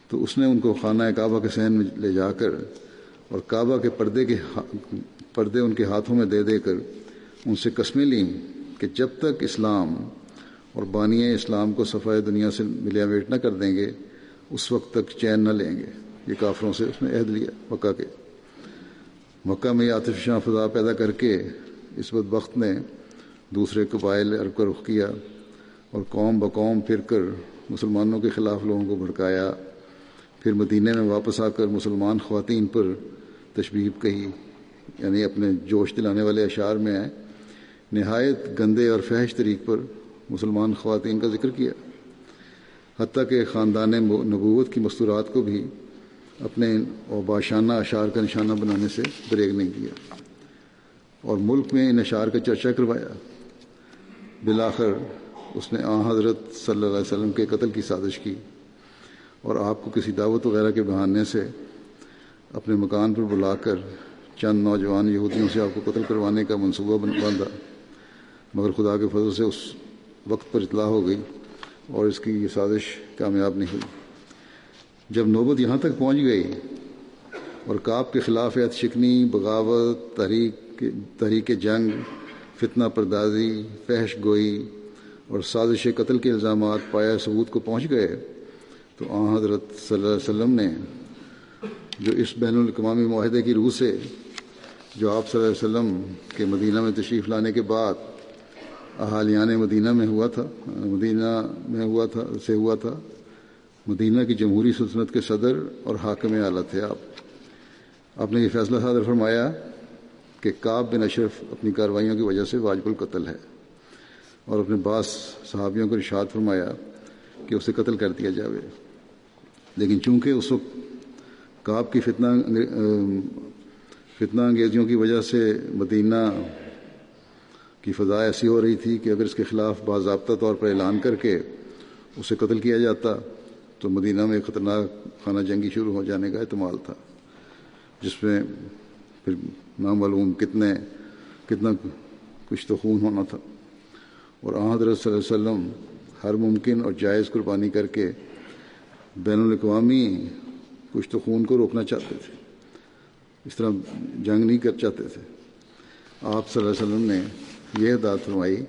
تو اس نے ان کو خانہ کعبہ کے سہن میں لے جا کر اور کعبہ کے پردے کے پردے ان کے ہاتھوں میں دے دے کر ان سے قسمیں لیں کہ جب تک اسلام اور بانی اسلام کو صفائے دنیا سے ملیا میٹ نہ کر دیں گے، اس وقت تک چین نہ لیں گے۔ یہ کافروں سے اس نے عہد لیا مکہ کے۔ مکہ میں آتف شاہ فضا پیدا کر کے اس وقت وقت نے دوسرے قبائل عرب کا رخ کیا اور قوم بقوم پھر کر مسلمانوں کے خلاف لوگوں کو بھڑکایا۔ پھر مدینہ میں واپس آ کر مسلمان خواتین پر تشبیب کہی۔ یعنی اپنے جوش دلانے والے اشعار میں آئے نہایت گندے اور فحش طریق پر مسلمان خواتین کا ذکر کیا۔ حتیٰ کہ خاندان نبوت کی مستورات کو بھی اپنے باشانہ اشعار کا نشانہ بنانے سے بریک نہیں کیا۔ اور ملک میں ان اشعار کا چرچا کروایا۔ بلاخر اس نے آ حضرت صلی اللہ علیہ وسلم کے قتل کی سازش کی۔ اور آپ کو کسی دعوت وغیرہ کے بہانے سے اپنے مکان پر بلا کر چند نوجوان یہودیوں سے آپ کو قتل کروانے کا منصوبہ باندھا۔ مگر خدا کے فضل سے اس وقت پر اطلاع ہو گئی اور اس کی یہ سازش کامیاب نہیں ہوئی۔ جب نوبت یہاں تک پہنچ گئی اور کاپ کے خلاف عت شکنی، بغاوت، تحریک تحریک جنگ، فتنہ پردازی، فحش گوئی اور سازش قتل کے الزامات پایا ثبوت کو پہنچ گئے، تو آ حضرت صلی اللہ علیہ وسلم نے جو اس بین الاقوامی معاہدے کی روح سے جو آپ صلی اللہ علیہ وسلم کے مدینہ میں تشریف لانے کے بعد احالیان مدینہ میں ہوا تھا، مدینہ میں ہوا تھا، سے ہوا تھا۔ مدینہ کی جمہوری سلطنت کے صدر اور حاکم اعلیٰ تھے آپ۔ آپ نے یہ فیصلہ صادر فرمایا کہ کعب بن اشرف اپنی کارروائیوں کی وجہ سے واجب القتل ہے۔ اور اپنے بعض صحابیوں کو ارشاد فرمایا کہ اسے قتل کر دیا جاوے۔ لیکن چونکہ اس وقت کعب کی فتنہ فتنہ انگیزیوں کی وجہ سے مدینہ کی فضا ایسی ہو رہی تھی کہ اگر اس کے خلاف باضابطہ طور پر اعلان کر کے اسے قتل کیا جاتا، تو مدینہ میں خطرناک خانہ جنگی شروع ہو جانے کا احتمال تھا، جس میں پھر نامعلوم کتنے، کتنا کچھ تو خون ہونا تھا۔ اور حضرت صلی اللہ علیہ وسلم ہر ممکن اور جائز قربانی کر کے بین الاقوامی کچھ تو خون کو روکنا چاہتے تھے۔ اس طرح جنگ نہیں کر چاہتے تھے۔ آپ صلی اللہ علیہ وسلم نے یہ ہدایت فرمائی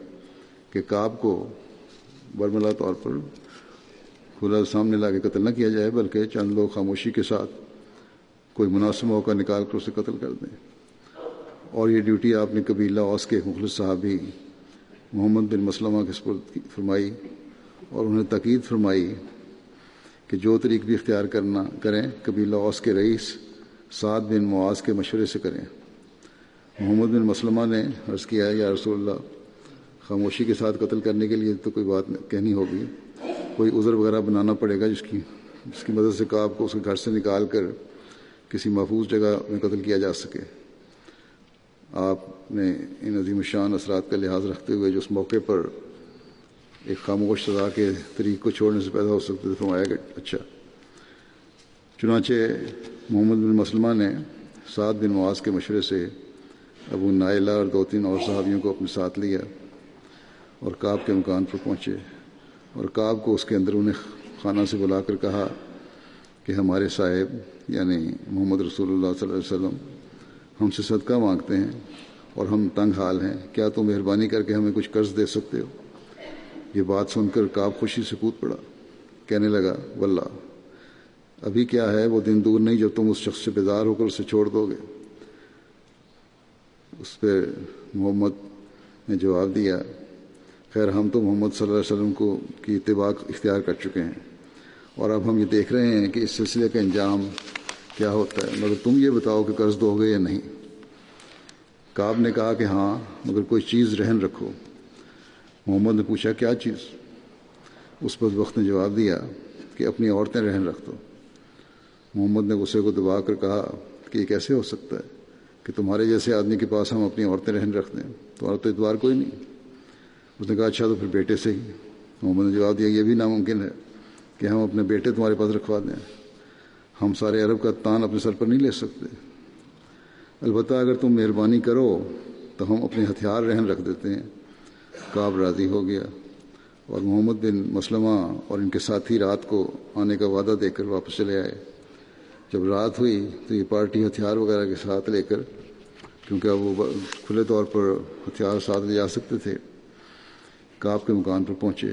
کہ کعب کو برملا طور پر کھلا سامنے لا کے قتل نہ کیا جائے، بلکہ چند لوگ خاموشی کے ساتھ کوئی مناسب موقع نکال کر اسے قتل کر دیں۔ اور یہ ڈیوٹی آپ نے قبیلہ اوس کے مخلص صحابی محمد بن مسلمہ کے سپرد فرمائی اور انہیں تقید فرمائی کہ جو طریق بھی اختیار کرنا کریں قبیلہ اوس کے رئیس سعد بن معاذ کے مشورے سے کریں۔ محمد بن مسلمہ نے عرض کیا ہے، یا رسول اللہ، خاموشی کے ساتھ قتل کرنے کے لیے تو کوئی بات کہنی ہوگی۔ کوئی عذر وغیرہ بنانا پڑے گا جس کی جس کی مدد سے کعب کو اس کے گھر سے نکال کر کسی محفوظ جگہ میں قتل کیا جا سکے۔ آپ نے ان عظیم الشان اثرات کا لحاظ رکھتے ہوئے جو اس موقع پر ایک خاموش سزا کے طریق کو چھوڑنے سے پیدا ہو سکتے تھے، فرمایا کہ اچھا۔ چنانچہ محمد بن مسلمہ نے سعد بن معاذ کے مشورے سے ابو نائلہ اور دو تین اور صحابیوں کو اپنے ساتھ لیا اور کعب کے مکان پر پہنچے اور کعب کو اس کے اندر انہیں خانہ سے بلا کر کہا کہ ہمارے صاحب یعنی محمد رسول اللہ صلی اللہ علیہ وسلم، ہم سے صدقہ مانگتے ہیں اور ہم تنگ حال ہیں۔ کیا تو مہربانی کر کے ہمیں کچھ قرض دے سکتے ہو؟ یہ بات سن کر کعب خوشی سے کود پڑا۔ کہنے لگا، واللہ، ابھی کیا ہے وہ دن دور نہیں جب تم اس شخص سے بیدار ہو کر اسے چھوڑ دو گے؟ اس پہ محمد نے جواب دیا، خیر ہم تو محمد صلی اللہ علیہ وسلم کو کی اتباع اختیار کر چکے ہیں اور اب ہم یہ دیکھ رہے ہیں کہ اس سلسلے کا انجام کیا ہوتا ہے، مگر تم یہ بتاؤ کہ قرض دو گے یا نہیں؟ کاب نے کہا کہ ہاں مگر کوئی چیز رہن رکھو۔ محمد نے پوچھا، کیا چیز؟ اس پر وقت نے جواب دیا کہ اپنی عورتیں رہن رکھ دو۔ محمد نے غصے کو دبا کر کہا کہ یہ کیسے ہو سکتا ہے؟ کہ تمہارے جیسے آدمی کے پاس ہم اپنی عورتیں رہن رکھ دیں، تمہارا تو اتوار کوئی نہیں۔ اس نے کہا اچھا تو پھر بیٹے سے ہی۔ محمد نے جواب دیا، یہ بھی ناممکن ہے کہ ہم اپنے بیٹے تمہارے پاس رکھوا دیں۔ ہم سارے عرب کا تان اپنے سر پر نہیں لے سکتے۔ البتہ اگر تم مہربانی کرو تو ہم اپنے ہتھیار رہن رکھ دیتے ہیں۔ کاب راضی ہو گیا۔ اور محمد بن مسلمہ اور ان کے ساتھی رات کو آنے کا وعدہ دے کر واپس چلے آئے۔ جب رات ہوئی تو یہ پارٹی ہتھیار وغیرہ کے ساتھ لے کر، کیونکہ اب وہ کھلے طور پر ہتھیار ساتھ لے جا سکتے تھے، کاپ کے مکان پر پہنچے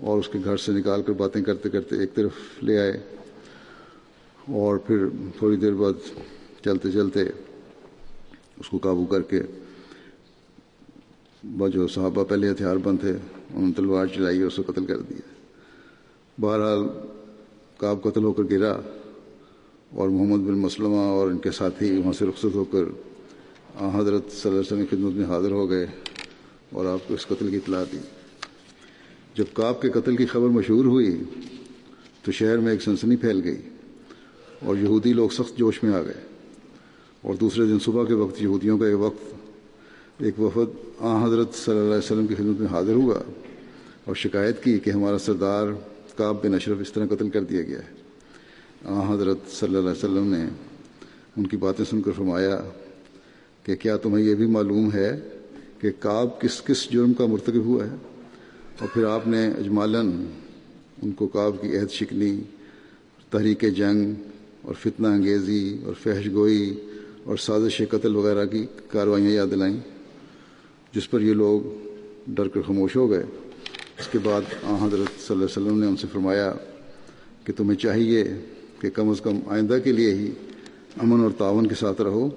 اور اس کے گھر سے نکال کر باتیں کرتے کرتے ایک طرف لے آئے اور پھر تھوڑی دیر بعد چلتے چلتے اس کو قابو کر کے جو صحابہ پہلے ہتھیار بند تھے، انہوں نے تلوار چلائی اور قتل کر دیا۔ بہرحال کاب قتل ہو کر گرا۔ اور محمد بن مسلمہ اور ان کے ساتھی وہاں سے رخصت ہو کر حضرت صلی اللہ علیہ وسلم کی خدمت میں حاضر ہو گئے اور آپ کو اس قتل کی اطلاع دی۔ جب کاب کے قتل کی خبر مشہور ہوئی تو شہر میں ایک سنسنی پھیل گئی اور یہودی لوگ سخت جوش میں آ گئے۔ اور دوسرے دن صبح کے وقت یہودیوں کا ایک وقت، ایک وفد، آ، حضرت صلی اللہ علیہ وسلم کی خدمت میں حاضر ہوا اور شکایت کی کہ ہمارا سردار کاب بن اشرف اس طرح قتل کر دیا گیا ہے۔ حضرت صلی اللہ علیہ وسلم نے ان کی باتیں سن کر فرمایا کہ کیا تمہیں یہ بھی معلوم ہے کہ کاب کس کس جرم کا مرتکب ہوا ہے؟ اور پھر آپ نے اجمالن ان کو کاب کی عہد شکنی، تحریک جنگ اور فتنہ انگیزی اور فحش گوئی اور سازش قتل وغیرہ کی کاروائیاں یاد دلائیں، جس پر یہ لوگ ڈر کر خاموش ہو گئے۔ اس کے بعد آ حضرت صلی اللہ علیہ وسلم نے ان سے فرمایا کہ تمہیں چاہیے کہ کم از کم آئندہ کے لیے ہی امن اور تعاون کے ساتھ رہو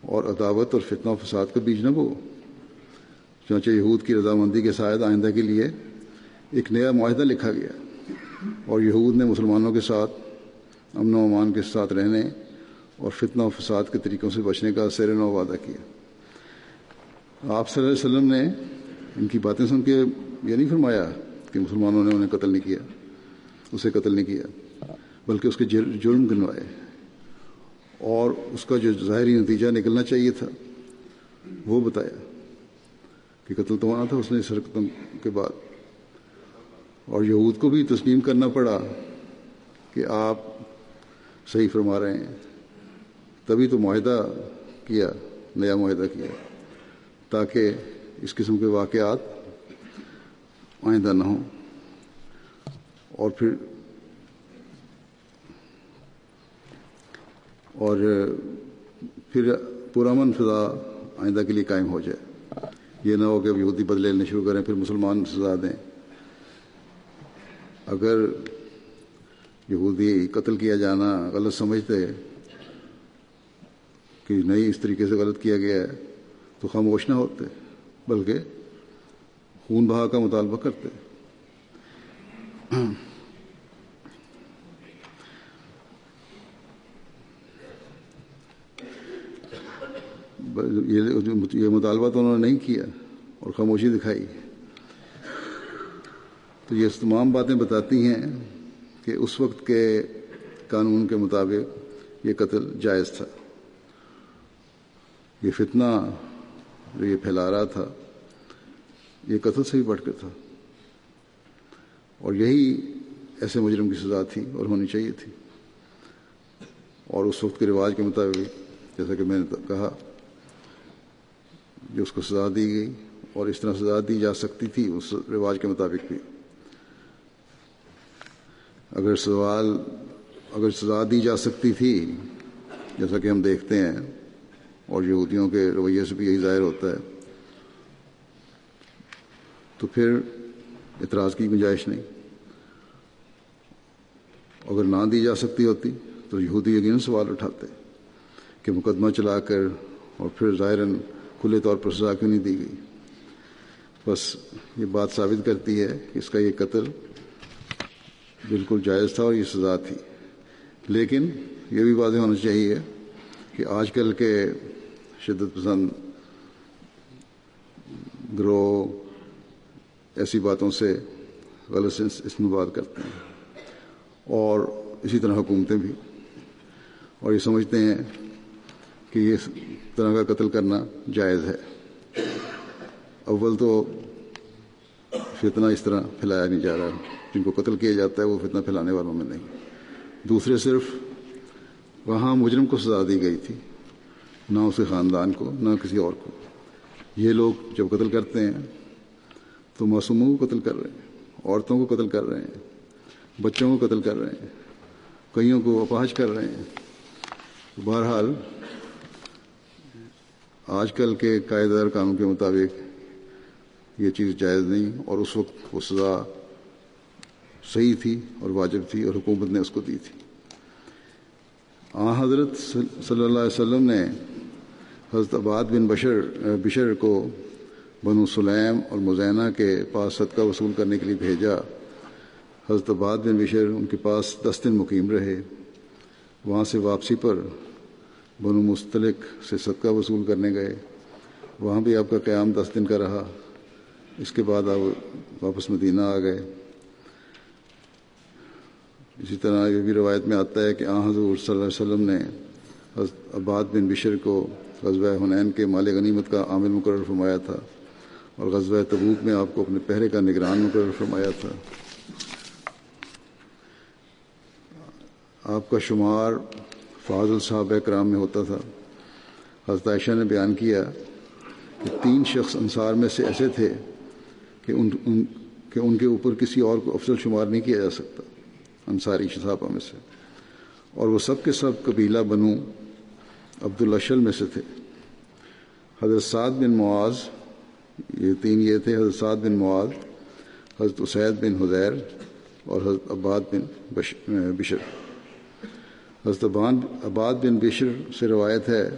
اور عداوت اور فتنہ و فساد کا بیج نہ بو۔ چونچہ یہود کی رضامندی کے ساتھ آئندہ کے لیے ایک نیا معاہدہ لکھا گیا اور یہود نے مسلمانوں کے ساتھ امن و امان کے ساتھ رہنے اور فتنہ و فساد کے طریقوں سے بچنے کا سیر نو وعدہ کیا۔ آپ صلی اللہ علیہ وسلم نے ان کی باتیں سن کے یہ نہیں فرمایا کہ مسلمانوں نے انہیں قتل نہیں کیا، اسے قتل نہیں کیا۔ بلکہ اس کے جرم گنوائے اور اس کا جو ظاہری نتیجہ نکلنا چاہیے تھا، وہ بتایا کہ قتل تو ہونا تھا، اس نے سرکتم کے بعد۔ اور یہود کو بھی تسلیم کرنا پڑا کہ آپ صحیح فرما رہے ہیں۔ تبھی تو معاہدہ کیا، نیا معاہدہ کیا، تاکہ اس قسم کے واقعات آئندہ نہ ہوں۔ اور پھر اور پھر پرامن فضا آئندہ کے لیے قائم ہو جائے۔ یہ نہ ہو کہ اب یہودی بدلے لینے شروع کریں، پھر مسلمان سزا دیں۔ اگر یہودی قتل کیا جانا غلط سمجھتے کہ نہیں، اس طریقے سے غلط کیا گیا ہے، تو خاموش نہ ہوتے، بلکہ خون بہا کا مطالبہ کرتے۔ یہ مطالبہ تو انہوں نے نہیں کیا اور خاموشی دکھائی۔ تو یہ تمام باتیں بتاتی ہیں کہ اس وقت کے قانون کے مطابق یہ قتل جائز تھا۔ یہ فتنہ جو یہ پھیلا رہا تھا، یہ قتل سے ہی بڑھ کر تھا۔ اور یہی ایسے مجرم کی سزا تھی اور ہونی چاہیے تھی۔ اور اس وقت کے رواج کے مطابق، جیسا کہ میں نے کہا جو اس کو سزا دی گئی اور اس طرح سزا دی جا سکتی تھی، اس رواج کے مطابق بھی۔ اگر سوال، اگر سزا دی جا سکتی تھی، جیسا کہ ہم دیکھتے ہیں، اور یہودیوں کے رویے سے بھی یہی ظاہر ہوتا ہے، تو پھر اعتراض کی گنجائش نہیں۔ اگر نہ دی جا سکتی ہوتی، تو یہودی یقیناً سوال اٹھاتے کہ مقدمہ چلا کر اور پھر ظاہراً کھلے طور پر سزا کیوں نہیں دی گئی؟ بس یہ بات ثابت کرتی ہے کہ اس کا یہ قتل بالکل جائز تھا اور یہ سزا تھی۔ لیکن یہ بھی واضح ہونا چاہیے کہ آج کل کے شدت پسند گروہ ایسی باتوں سے غلط سے کرتے ہیں اور اسی طرح حکومتیں بھی۔ اور یہ سمجھتے ہیں کہ یہ طرح کا قتل کرنا جائز ہے۔ اول تو فتنہ اس طرح پھیلایا نہیں جا رہا جن کو قتل کیا جاتا ہے وہ فتنہ پھیلانے والوں میں نہیں۔ دوسرے صرف وہاں مجرم کو سزا دی گئی تھی، نہ اسے خاندان کو، نہ کسی اور کو۔ یہ لوگ جب قتل کرتے ہیں تو معصوموں کو قتل کر رہے ہیں، عورتوں کو قتل کر رہے ہیں، بچوں کو قتل کر رہے ہیں، کئیوں کو اپاہج کر رہے ہیں۔ بہرحال آج کل کے قاعدہ دار قانون کے مطابق یہ چیز جائز نہیں اور اس وقت وہ سزا صحیح تھی اور واجب تھی اور حکومت نے اس کو دی تھی۔ آ، حضرت صلی اللہ علیہ وسلم نے حضرت عباد بن بشر بشر کو بنو سلیم اور مزینہ کے پاس صدقہ وصول کرنے کے لیے بھیجا۔ حضرت عباد بن بشر ان کے پاس دس دن مقیم رہے۔ وہاں سے واپسی پر بنو مستلق سے صدقہ وصول کرنے گئے۔ وہاں بھی آپ کا قیام دس دن کا رہا۔ اس کے بعد آپ واپس مدینہ آ گئے۔ اسی طرح یہ بھی روایت میں آتا ہے کہ آ حضور صلی اللہ علیہ وسلم نے عباد بن بشر کو غزوہ حنین کے مال غنیمت کا عامل مقرر فرمایا تھا اور غزوہ تبوک میں آپ کو اپنے پہرے کا نگران مقرر فرمایا تھا۔ آپ کا شمار فاضل صاحب کرام میں ہوتا تھا۔ حضرت عائشہ نے بیان کیا کہ تین شخص انصار میں سے ایسے تھے کہ ان ان، کہ ان کے اوپر کسی اور کو افضل شمار نہیں کیا جا سکتا، انصاری صحابہ میں سے۔ اور وہ سب کے سب قبیلہ بنو عبد الشل میں سے تھے۔ حضرت سعد بن معاذ، یہ تین یہ تھے، حضرت سعد بن معاذ، حضرت اسید بن حدیر اور حضرت عباد بن بشر۔ حضرت عباد بن بشر سے روایت ہے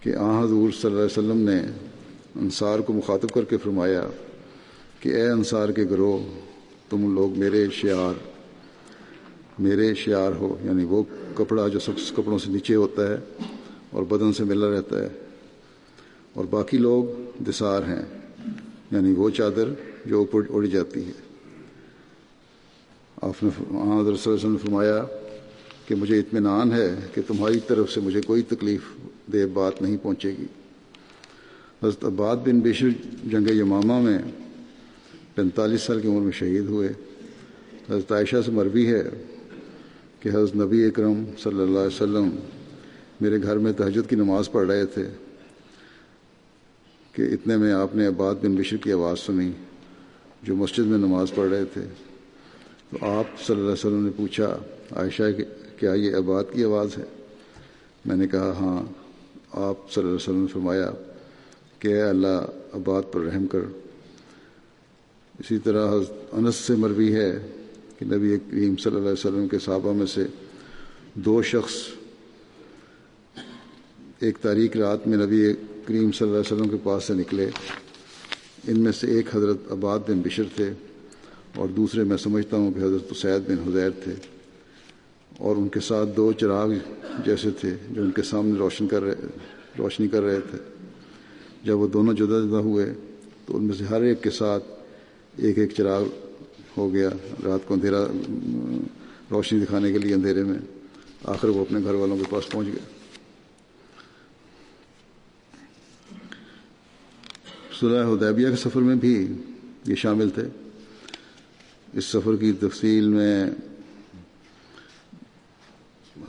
کہ آ حضور صلی اللہ علیہ وسلم نے انصار کو مخاطب کر کے فرمایا کہ اے انصار کے گروہ، تم لوگ میرے شعار میرے شعار ہو۔ یعنی وہ کپڑا جو سب کپڑوں سے نیچے ہوتا ہے اور بدن سے ملا رہتا ہے۔ اور باقی لوگ دسار ہیں۔ یعنی وہ چادر جو اوپر اڑ جاتی ہے۔ آپ نے حضرت صلی اللہ علیہ وسلم نے فرمایا کہ مجھے اطمینان ہے کہ تمہاری طرف سے مجھے کوئی تکلیف دہ بات نہیں پہنچے گی۔ حضرت عباد بن بشر جنگ یمامہ میں پینتالیس سال کی عمر میں شہید ہوئے۔ حضرت عائشہ سے مروی ہے کہ حضرت نبی اکرم صلی اللہ علیہ وسلم میرے گھر میں تہجد کی نماز پڑھ رہے تھے کہ اتنے میں آپ نے عباد بن بشر کی آواز سنی جو مسجد میں نماز پڑھ رہے تھے۔ تو آپ صلی اللہ علیہ وسلم نے پوچھا، عائشہ کیا یہ عباد کی آواز ہے؟ میں نے کہا ہاں آپ صلی اللہ علیہ وسلم نے فرمایا کہ اے اللہ عباد پر رحم کر۔ اسی طرح انس سے مروی ہے کہ نبی کریم صلی اللہ علیہ وسلم کے صحابہ میں سے دو شخص ایک تاریخ رات میں نبی کریم صلی اللہ علیہ وسلم کے پاس سے نکلے۔ ان میں سے ایک حضرت عباد بن بشر تھے اور دوسرے میں سمجھتا ہوں کہ حضرت سید بن حضیر تھے۔ اور ان کے ساتھ دو چراغ جیسے تھے جو ان کے سامنے روشن کر رہے روشنی کر رہے تھے۔ جب وہ دونوں جدا جدا ہوئے تو ان میں سے ہر ایک کے ساتھ ایک ایک چراغ ہو گیا۔ رات کو اندھیرا، روشنی دکھانے کے لیے اندھیرے میں آخر وہ اپنے گھر والوں کے پاس پہنچ گئے۔ صلح حدیبیہ کے سفر میں بھی یہ شامل تھے۔ اس سفر کی تفصیل میں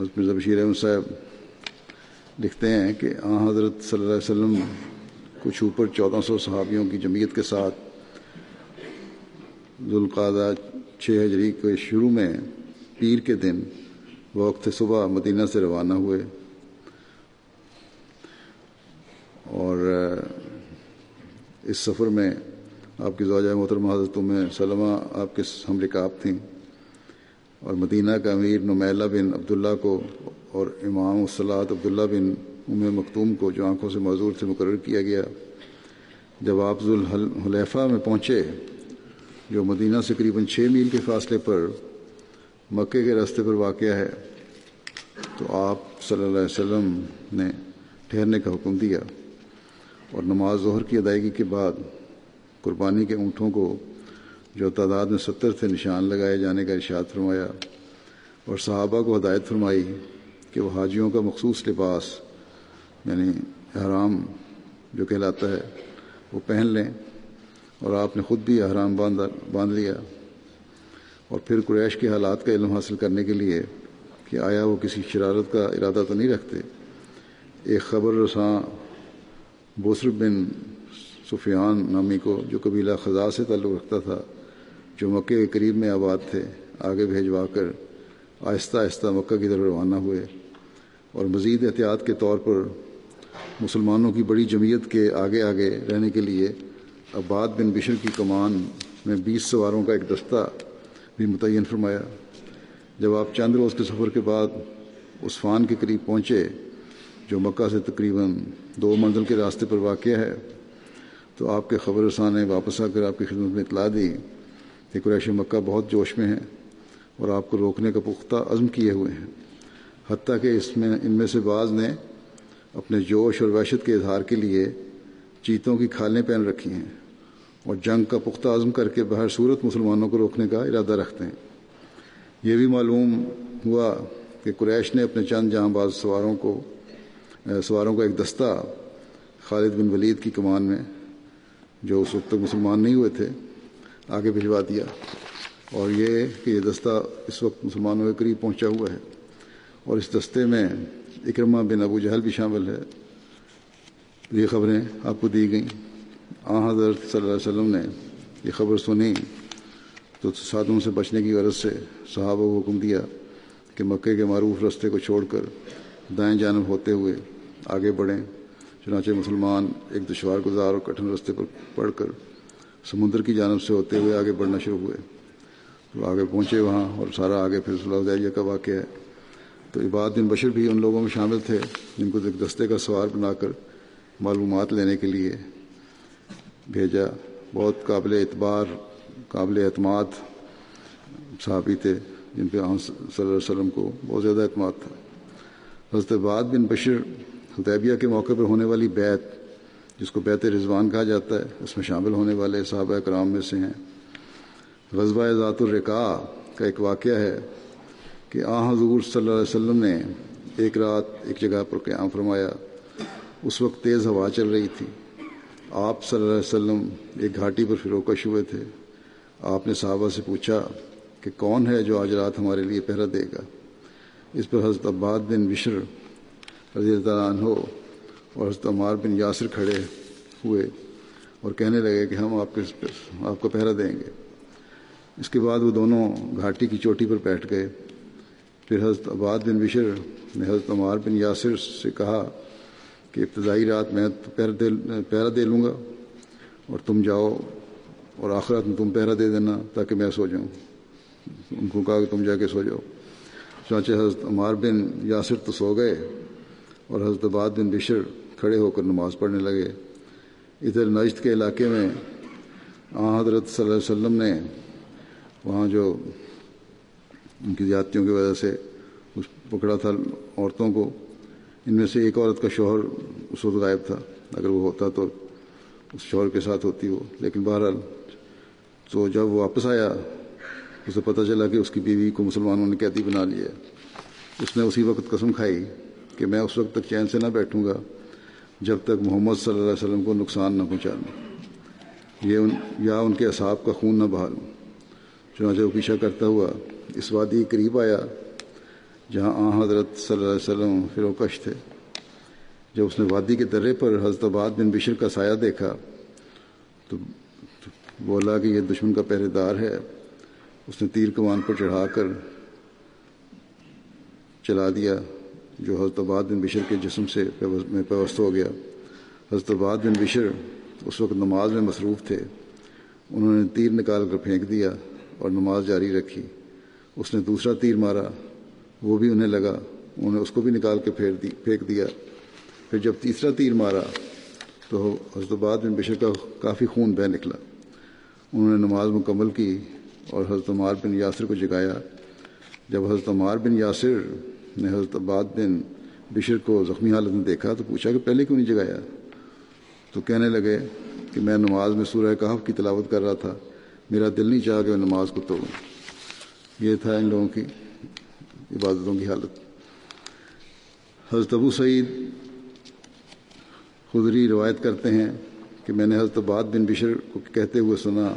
حضرت مرزا بشیر احمد صاحب لکھتے ہیں کہ آ حضرت صلی اللہ علیہ وسلم کچھ اوپر چودہ سو صحابیوں کی جمعیت کے ساتھ ذوالقادہ چھ ہجری کے شروع میں پیر کے دن وقت صبح مدینہ سے روانہ ہوئے۔ اور، اس سفر میں آپ کی زوجہ محترمہ حضرت میں سلمہ آپ کے ہم رکاب تھیں۔ اور مدینہ کا امیر نمیلہ بن عبداللہ کو اور امام الصلاۃ عبداللہ بن ام مختوم کو جو آنکھوں سے معذور سے مقرر کیا گیا، جب آپ ذوالحلیفہ میں پہنچے، جو مدینہ سے قریباً چھ میل کے فاصلے پر مکے کے راستے پر واقع ہے، تو آپ صلی اللہ علیہ وسلم نے ٹھہرنے کا حکم دیا اور نماز ظہر کی ادائیگی کے بعد قربانی کے اونٹوں کو جو تعداد میں ستر تھے نشان لگائے جانے کا ارشاد فرمایا اور صحابہ کو ہدایت فرمائی کہ وہ حاجیوں کا مخصوص لباس یعنی احرام جو کہلاتا ہے وہ پہن لیں اور آپ نے خود بھی احرام باندھ باندھ لیا اور پھر قریش کے حالات کا علم حاصل کرنے کے لیے کہ آیا وہ کسی شرارت کا ارادہ تو نہیں رکھتے۔ ایک خبر رساں بوسر بن سفیان نامی کو جو قبیلہ خزاں سے تعلق رکھتا تھا جو مکے کے قریب میں آباد تھے، آگے بھیجوا کر آہستہ آہستہ مکہ کی طرف روانہ ہوئے۔ اور مزید احتیاط کے طور پر مسلمانوں کی بڑی جمعیت کے آگے آگے رہنے کے لیے عباد بن بشر کی کمان میں بیس سواروں کا ایک دستہ بھی متعین فرمایا۔ جب آپ چند روز کے سفر کے بعد عثفان کے قریب پہنچے، جو مکہ سے تقریباً دو منزل کے راستے پر واقع ہے، تو آپ کے خبر رساں نے واپس آ کر آپ کی خدمت میں اطلاع دی۔ کہ قریش مکہ بہت جوش میں ہیں اور آپ کو روکنے کا پختہ عزم کیے ہوئے ہیں۔ حتیٰ کہ اس میں، ان میں سے بعض نے اپنے جوش اور وحشت کے اظہار کے لیے چیتوں کی کھالیں پہن رکھی ہیں اور جنگ کا پختہ عزم کر کے بہر صورت مسلمانوں کو روکنے کا ارادہ رکھتے ہیں۔ یہ بھی معلوم ہوا کہ قریش نے اپنے چند جہاں باز سواروں کو سواروں کا ایک دستہ خالد بن ولید کی کمان میں، جو اس وقت تک مسلمان نہیں ہوئے تھے آگے بھجوا دیا۔ اور یہ کہ یہ دستہ اس وقت مسلمانوں کے قریب پہنچا ہوا ہے۔ اور اس دستے میں اکرما بن ابو جہل بھی شامل ہے۔ یہ خبریں آپ کو دی گئیں۔ آ حضرت صلی اللہ علیہ وسلم نے یہ خبر سنی۔ تو سادوں سے بچنے کی غرض سے صحابہ کو حکم دیا کہ مکے کے معروف رستے کو چھوڑ کر دائیں جانب ہوتے ہوئے آگے بڑھیں۔ چنانچہ مسلمان ایک دشوار گزار اور کٹھن رستے پر پڑھ کر سمندر کی جانب سے ہوتے ہوئے آگے بڑھنا شروع ہوئے۔ تو آگے پہنچے وہاں اور سارا آگے پھر صلی اللہ کا واقعہ ہے۔ تو عباد بن بشر بھی ان لوگوں میں شامل تھے جن کو دستے کا سوار بنا کر معلومات لینے کے لیے بھیجا۔ بہت قابل اعتبار، قابل اعتماد صحابی تھے جن پہ صلی اللہ علیہ وسلم کو بہت زیادہ اعتماد تھا۔ حضرت بعد بن بشر حدیبیہ کے موقع پر ہونے والی بیت جس کو بیت رضوان کہا جاتا ہے، اس میں شامل ہونے والے صحابہ کرام میں سے ہیں۔ غزبہ ذات الرقاء کا ایک واقعہ ہے کہ آ حضور صلی اللہ علیہ وسلم نے ایک رات ایک جگہ پر قیام فرمایا۔ اس وقت تیز ہوا چل رہی تھی۔ آپ صلی اللہ علیہ وسلم ایک گھاٹی پر فروکش ہوئے تھے۔ آپ نے صحابہ سے پوچھا کہ کون ہے جو آج رات ہمارے لیے پہرا دے گا؟ اس پر حضرت عباد بن بشر رضی اللہ عنہ اور حضرت عمار بن یاسر کھڑے ہوئے اور کہنے لگے کہ ہم آپ کے آپ کو پہرا دیں گے۔ اس کے بعد وہ دونوں گھاٹی کی چوٹی پر بیٹھ گئے۔ پھر حضرت عباد بن بشر نے حضرت عمار بن یاسر سے کہا کہ ابتدائی رات میں پہرا دے لوں گا اور تم جاؤ اور آخرات میں تم پہرا دے دینا تاکہ میں سو جاؤں۔ ان کو کہا کہ تم جا کے سو جاؤ۔ چانچہ حضرت عمار بن یاسر تو سو گئے اور حضرت عباد بن بشر کھڑے ہو کر نماز پڑھنے لگے۔ ادھر نجد کے علاقے میں آ، حضرت صلی اللہ علیہ وسلم نے وہاں جو ان کی زیادتیوں کی وجہ سے اس پکڑا تھا عورتوں کو، ان میں سے ایک عورت کا شوہر اس وقت غائب تھا۔ اگر وہ ہوتا تو اس شوہر کے ساتھ ہوتی وہ۔ لیکن بہرحال تو جب وہ واپس آیا، اسے پتہ چلا کہ اس کی بیوی کو مسلمانوں نے قیدی بنا لیا اس نے اسی وقت قسم کھائی کہ میں اس وقت تک چین سے نہ بیٹھوں گا۔ جب تک محمد صلی اللہ علیہ وسلم کو نقصان نہ پہنچا دوں یہ ان یا ان کے اصحاب کا خون نہ بہا لوں چنانچہ وہ پیچھا کرتا ہوا اس وادی قریب آیا، جہاں آ حضرت صلی اللہ علیہ وسلم فروکش تھے۔ جب اس نے وادی کے درے پر حضرت آباد بن بشر کا سایہ دیکھا، تو بولا کہ یہ دشمن کا پہرے دار ہے۔ اس نے تیر کمان پر چڑھا کر چلا دیا۔ جو حضرت عباد بن بشر کے جسم سے میں پیوست ہو گیا۔ حضرت عباد بن بشر اس وقت نماز میں مصروف تھے۔ انہوں نے تیر نکال کر پھینک دیا اور نماز جاری رکھی۔ اس نے دوسرا تیر مارا۔ وہ بھی انہیں لگا۔ انہوں نے اس کو بھی نکال کے پھیر دی پھینک دیا۔ پھر جب تیسرا تیر مارا تو حضرت عباد بن بشر کا کافی خون بہ نکلا۔ انہوں نے نماز مکمل کی اور حضرت عمار بن یاسر کو جگایا۔ جب حضرت عمار بن یاسر نے حضرت عباد بن بشر کو زخمی حالت میں دیکھا تو پوچھا کہ پہلے کیوں نہیں جگایا؟ تو کہنے لگے کہ میں نماز میں سورہ کہف کی تلاوت کر رہا تھا، میرا دل نہیں چاہا کہ میں نماز کو توڑوں۔ یہ تھا ان لوگوں کی عبادتوں کی حالت۔ حضرت ابو سعید خدری روایت کرتے ہیں کہ میں نے حضرت عباد بن بشر کو کہتے ہوئے سنا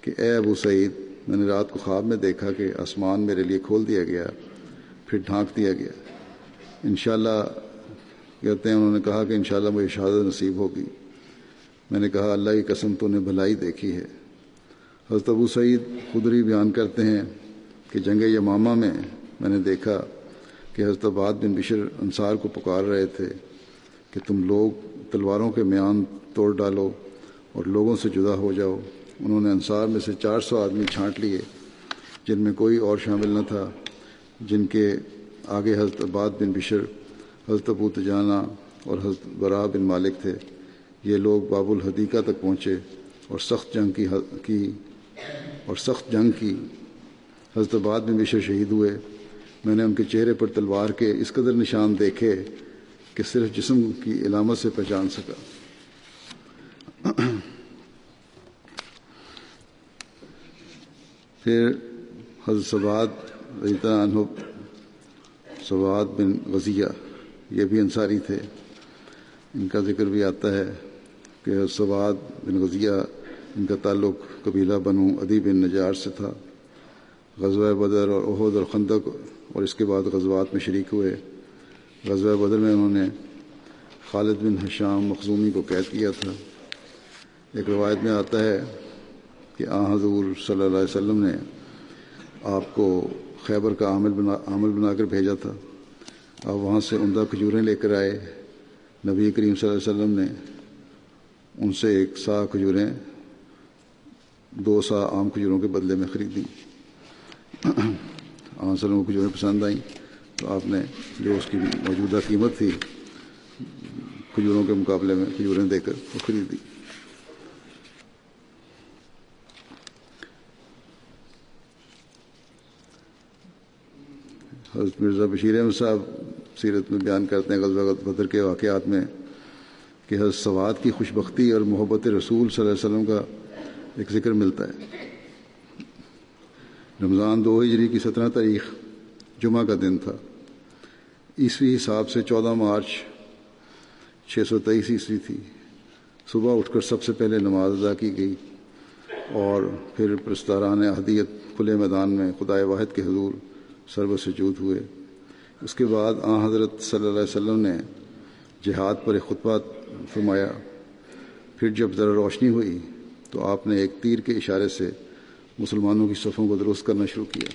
کہ اے ابو سعید، میں نے رات کو خواب میں دیکھا کہ آسمان میرے لیے کھول دیا گیا۔ پھر ڈھانک دیا گیا۔ انشاءاللہ کہتے ہیں، انہوں نے کہا کہ انشاءاللہ مجھے شہادت نصیب ہوگی۔ میں نے کہا، اللہ کی قسم تو نے بھلائی دیکھی ہے۔ حضرت ابو سعید خدری بیان کرتے ہیں کہ جنگ یمامہ میں میں نے دیکھا کہ حضرت عباد بن بشر انصار کو پکار رہے تھے کہ تم لوگ تلواروں کے میان توڑ ڈالو اور لوگوں سے جدا ہو جاؤ۔ انہوں نے انصار میں سے چار سو آدمی چھانٹ لیے، جن میں کوئی اور شامل نہ تھا۔ جن کے آگے حضرت عباد بن بشر، حضرت ابو تجانہ اور حضرت برا بن مالک تھے۔ یہ لوگ باب الحدیقہ تک پہنچے اور سخت جنگ کی کی اور سخت جنگ کی حضرت عباد بن بشر شہید ہوئے۔ میں نے ان کے چہرے پر تلوار کے اس قدر نشان دیکھے کہ صرف جسم کی علامت سے پہچان سکا۔ پھر حضرت سواد عنہ، سواد بن غزیہ یہ بھی انصاری تھے۔ ان کا ذکر بھی آتا ہے کہ سواد بن غزیہ ان کا تعلق قبیلہ بنو ادی بن نجار سے تھا۔ غزوہ بدر اور عہد اور خندق اور اس کے بعد غزوات میں شریک ہوئے۔ غزوہ بدر میں انہوں نے خالد بن حشام مخزومی کو قید کیا تھا۔ ایک روایت میں آتا ہے کہ آ حضور صلی اللہ علیہ وسلم نے آپ کو خیبر کا عامل بنا عامل بنا کر بھیجا تھا۔ آپ وہاں سے عمدہ کھجوریں لے کر آئے۔ نبی کریم صلی اللہ علیہ وسلم نے ان سے ایک سا کھجوریں دو سا عام کھجوروں کے بدلے میں خریدیں عام سلم کو کھجوریں پسند آئیں۔ تو آپ نے جو اس کی موجودہ قیمت تھی کھجوروں کے مقابلے میں کھجوریں دے کر وہ خریدی۔ حضرت مرزا بشیر احمد صاحب سیرت میں بیان کرتے ہیں غزوہ بدر کے واقعات میں کہ حضرت سواد کی خوش بختی اور محبت رسول صلی اللہ علیہ وسلم کا ایک ذکر ملتا ہے۔ رمضان دو ہجری کی سترہ تاریخ جمعہ کا دن تھا۔ عیسوی حساب سے چودہ مارچ چھ سو تیئیس عیسوی تھی۔ صبح اٹھ کر سب سے پہلے نماز ادا کی گئی اور پھر پرستاران احدیت کھلے میدان میں خدائے واحد کے حضور سرب سجود ہوئے۔ اس کے بعد آ حضرت صلی اللہ علیہ وسلم نے جہاد پر ایک خطبہ فرمایا۔ پھر جب ذرا روشنی ہوئی تو آپ نے ایک تیر کے اشارے سے مسلمانوں کی صفوں کو درست کرنا شروع کیا۔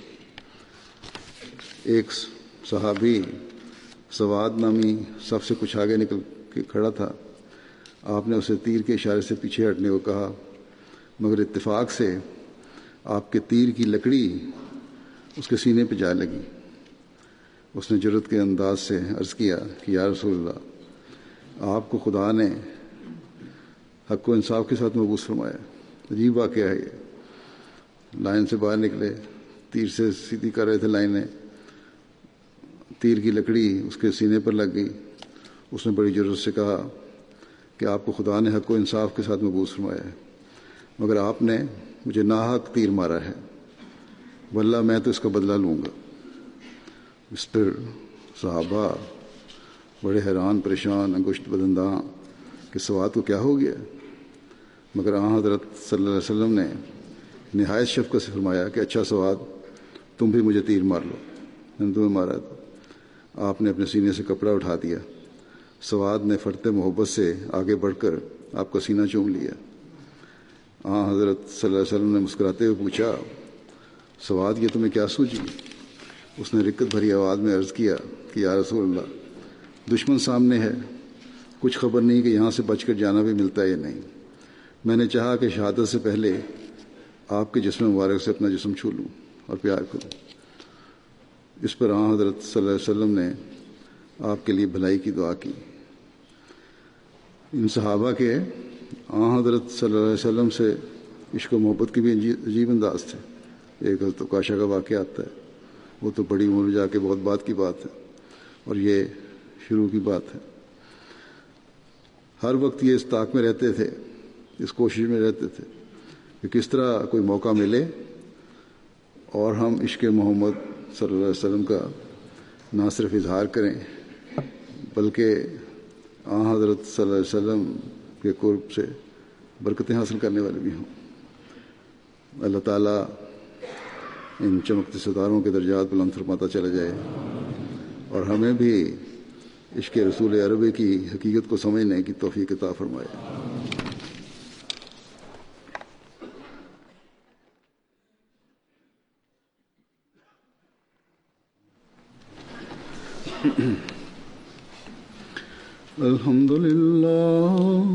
ایک صحابی سواد نامی سب سے کچھ آگے نکل کے کھڑا تھا۔ آپ نے اسے تیر کے اشارے سے پیچھے ہٹنے کو کہا، مگر اتفاق سے آپ کے تیر کی لکڑی اس کے سینے پہ جا لگی۔ اس نے جرت کے انداز سے عرض کیا کہ یا رسول اللہ، آپ کو خدا نے حق و انصاف کے ساتھ محبوس فرمایا۔ عجیب واقعہ ہے یہ۔ لائن سے باہر نکلے، تیر سے سیدھی کر رہے تھے لائنیں۔ تیر کی لکڑی اس کے سینے پر لگ گئی۔ اس نے بڑی ضرورت سے کہا کہ آپ کو خدا نے حق و انصاف کے ساتھ محبوس فرمایا ہے، مگر آپ نے مجھے ناحق تیر مارا ہے۔ واللہ میں تو اس کا بدلہ لوں گا۔ اس پر صحابہ بڑے حیران، پریشان، انگشت بدنداں کہ سوات کو کیا ہو گیا؟ مگر آ حضرت صلی اللہ علیہ وسلم نے نہایت شفقت سے فرمایا کہ اچھا سواد تم بھی مجھے تیر مار لو۔ میں نے تمہیں مارا تھا۔ آپ نے اپنے سینے سے کپڑا اٹھا دیا۔ سواد نے فرتے محبت سے آگے بڑھ کر آپ کا سینہ چوم لیا۔ آ حضرت صلی اللہ علیہ وسلم نے مسکراتے ہوئے پوچھا سواد یہ تمہیں کیا سوچی اس نے رکت بھری آواز میں عرض کیا کہ یا رسول اللہ، دشمن سامنے ہے، کچھ خبر نہیں کہ یہاں سے بچ کر جانا بھی ملتا ہے یا نہیں۔ میں نے چاہا کہ شہادت سے پہلے آپ کے جسم مبارک سے اپنا جسم چھو لوں اور پیار کروں۔ اس پر آ حضرت صلی اللہ علیہ وسلم نے آپ کے لیے بھلائی کی دعا کی۔ ان صحابہ کے آ حضرت صلی اللہ علیہ وسلم سے عشق و محبت کی بھی عجیب انداز تھے۔ ایک حضرت کاشا کا واقعہ آتا ہے۔ وہ تو بڑی عمر میں جا کے بہت بات کی بات ہے اور یہ شروع کی بات ہے۔ ہر وقت یہ اس طاق میں رہتے تھے، اس کوشش میں رہتے تھے کہ کس طرح کوئی موقع ملے اور ہم عشق محمد صلی اللہ علیہ وسلم کا نہ صرف اظہار کریں، بلکہ آ حضرت صلی اللہ علیہ وسلم کے قرب سے برکتیں حاصل کرنے والے بھی ہوں۔ اللہ تعالیٰ ان چمکتے ستاروں کے درجات بلند فرماتا چلا جائے۔ اور ہمیں بھی عشق رسول عربی کی حقیقت کو سمجھنے کی توفیق عطا فرمائے۔ الحمد لله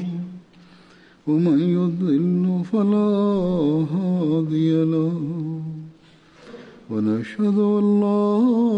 ومن يضلل فلا هادي له. ونشهد ان لا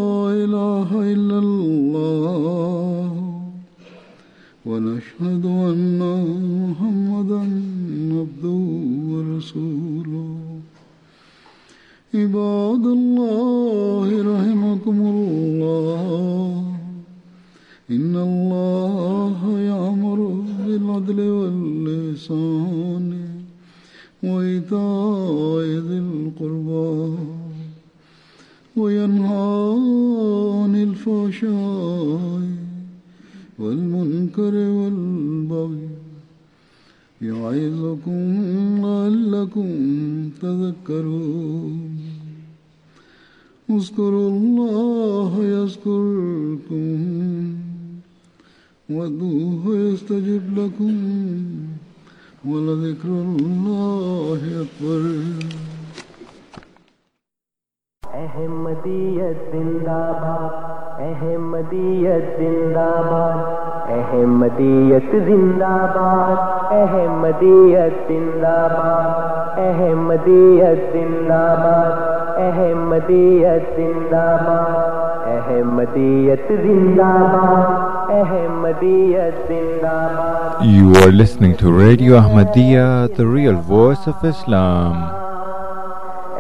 Ahmadiyya, the real voice of Islam.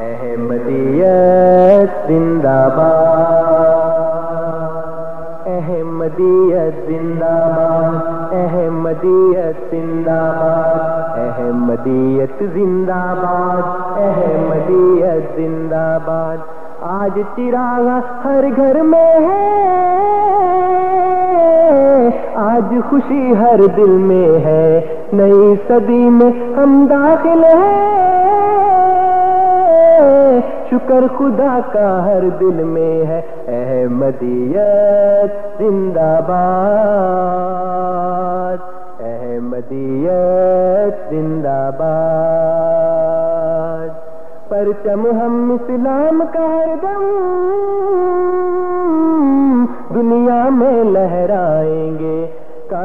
احمدیت زندہ باد احمدیت زندہ باد احمدیت زندہ باد احمدیت زندہ باد احمدیت زندہ باد آج چراغ ہر گھر میں ہے آج خوشی ہر دل میں ہے نئی صدی میں ہم داخل ہیں۔ شکر خدا کا ہر دل میں ہے۔ احمدیت زندہ باد۔ احمدیت زندہ باد۔ پرچم ہم اسلام کا ہر دم۔ دنیا میں لہرائیں گے۔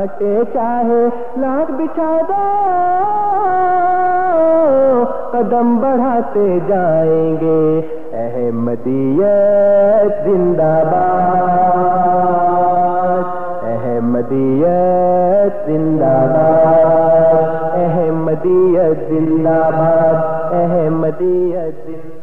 کاٹے چاہے، لاکھ بچھا دو، قدم بڑھاتے جائیں گے۔ احمدیت زندہ باد، احمدیت زندہ باد، احمدیت زندہ باد، احمدیت زندہ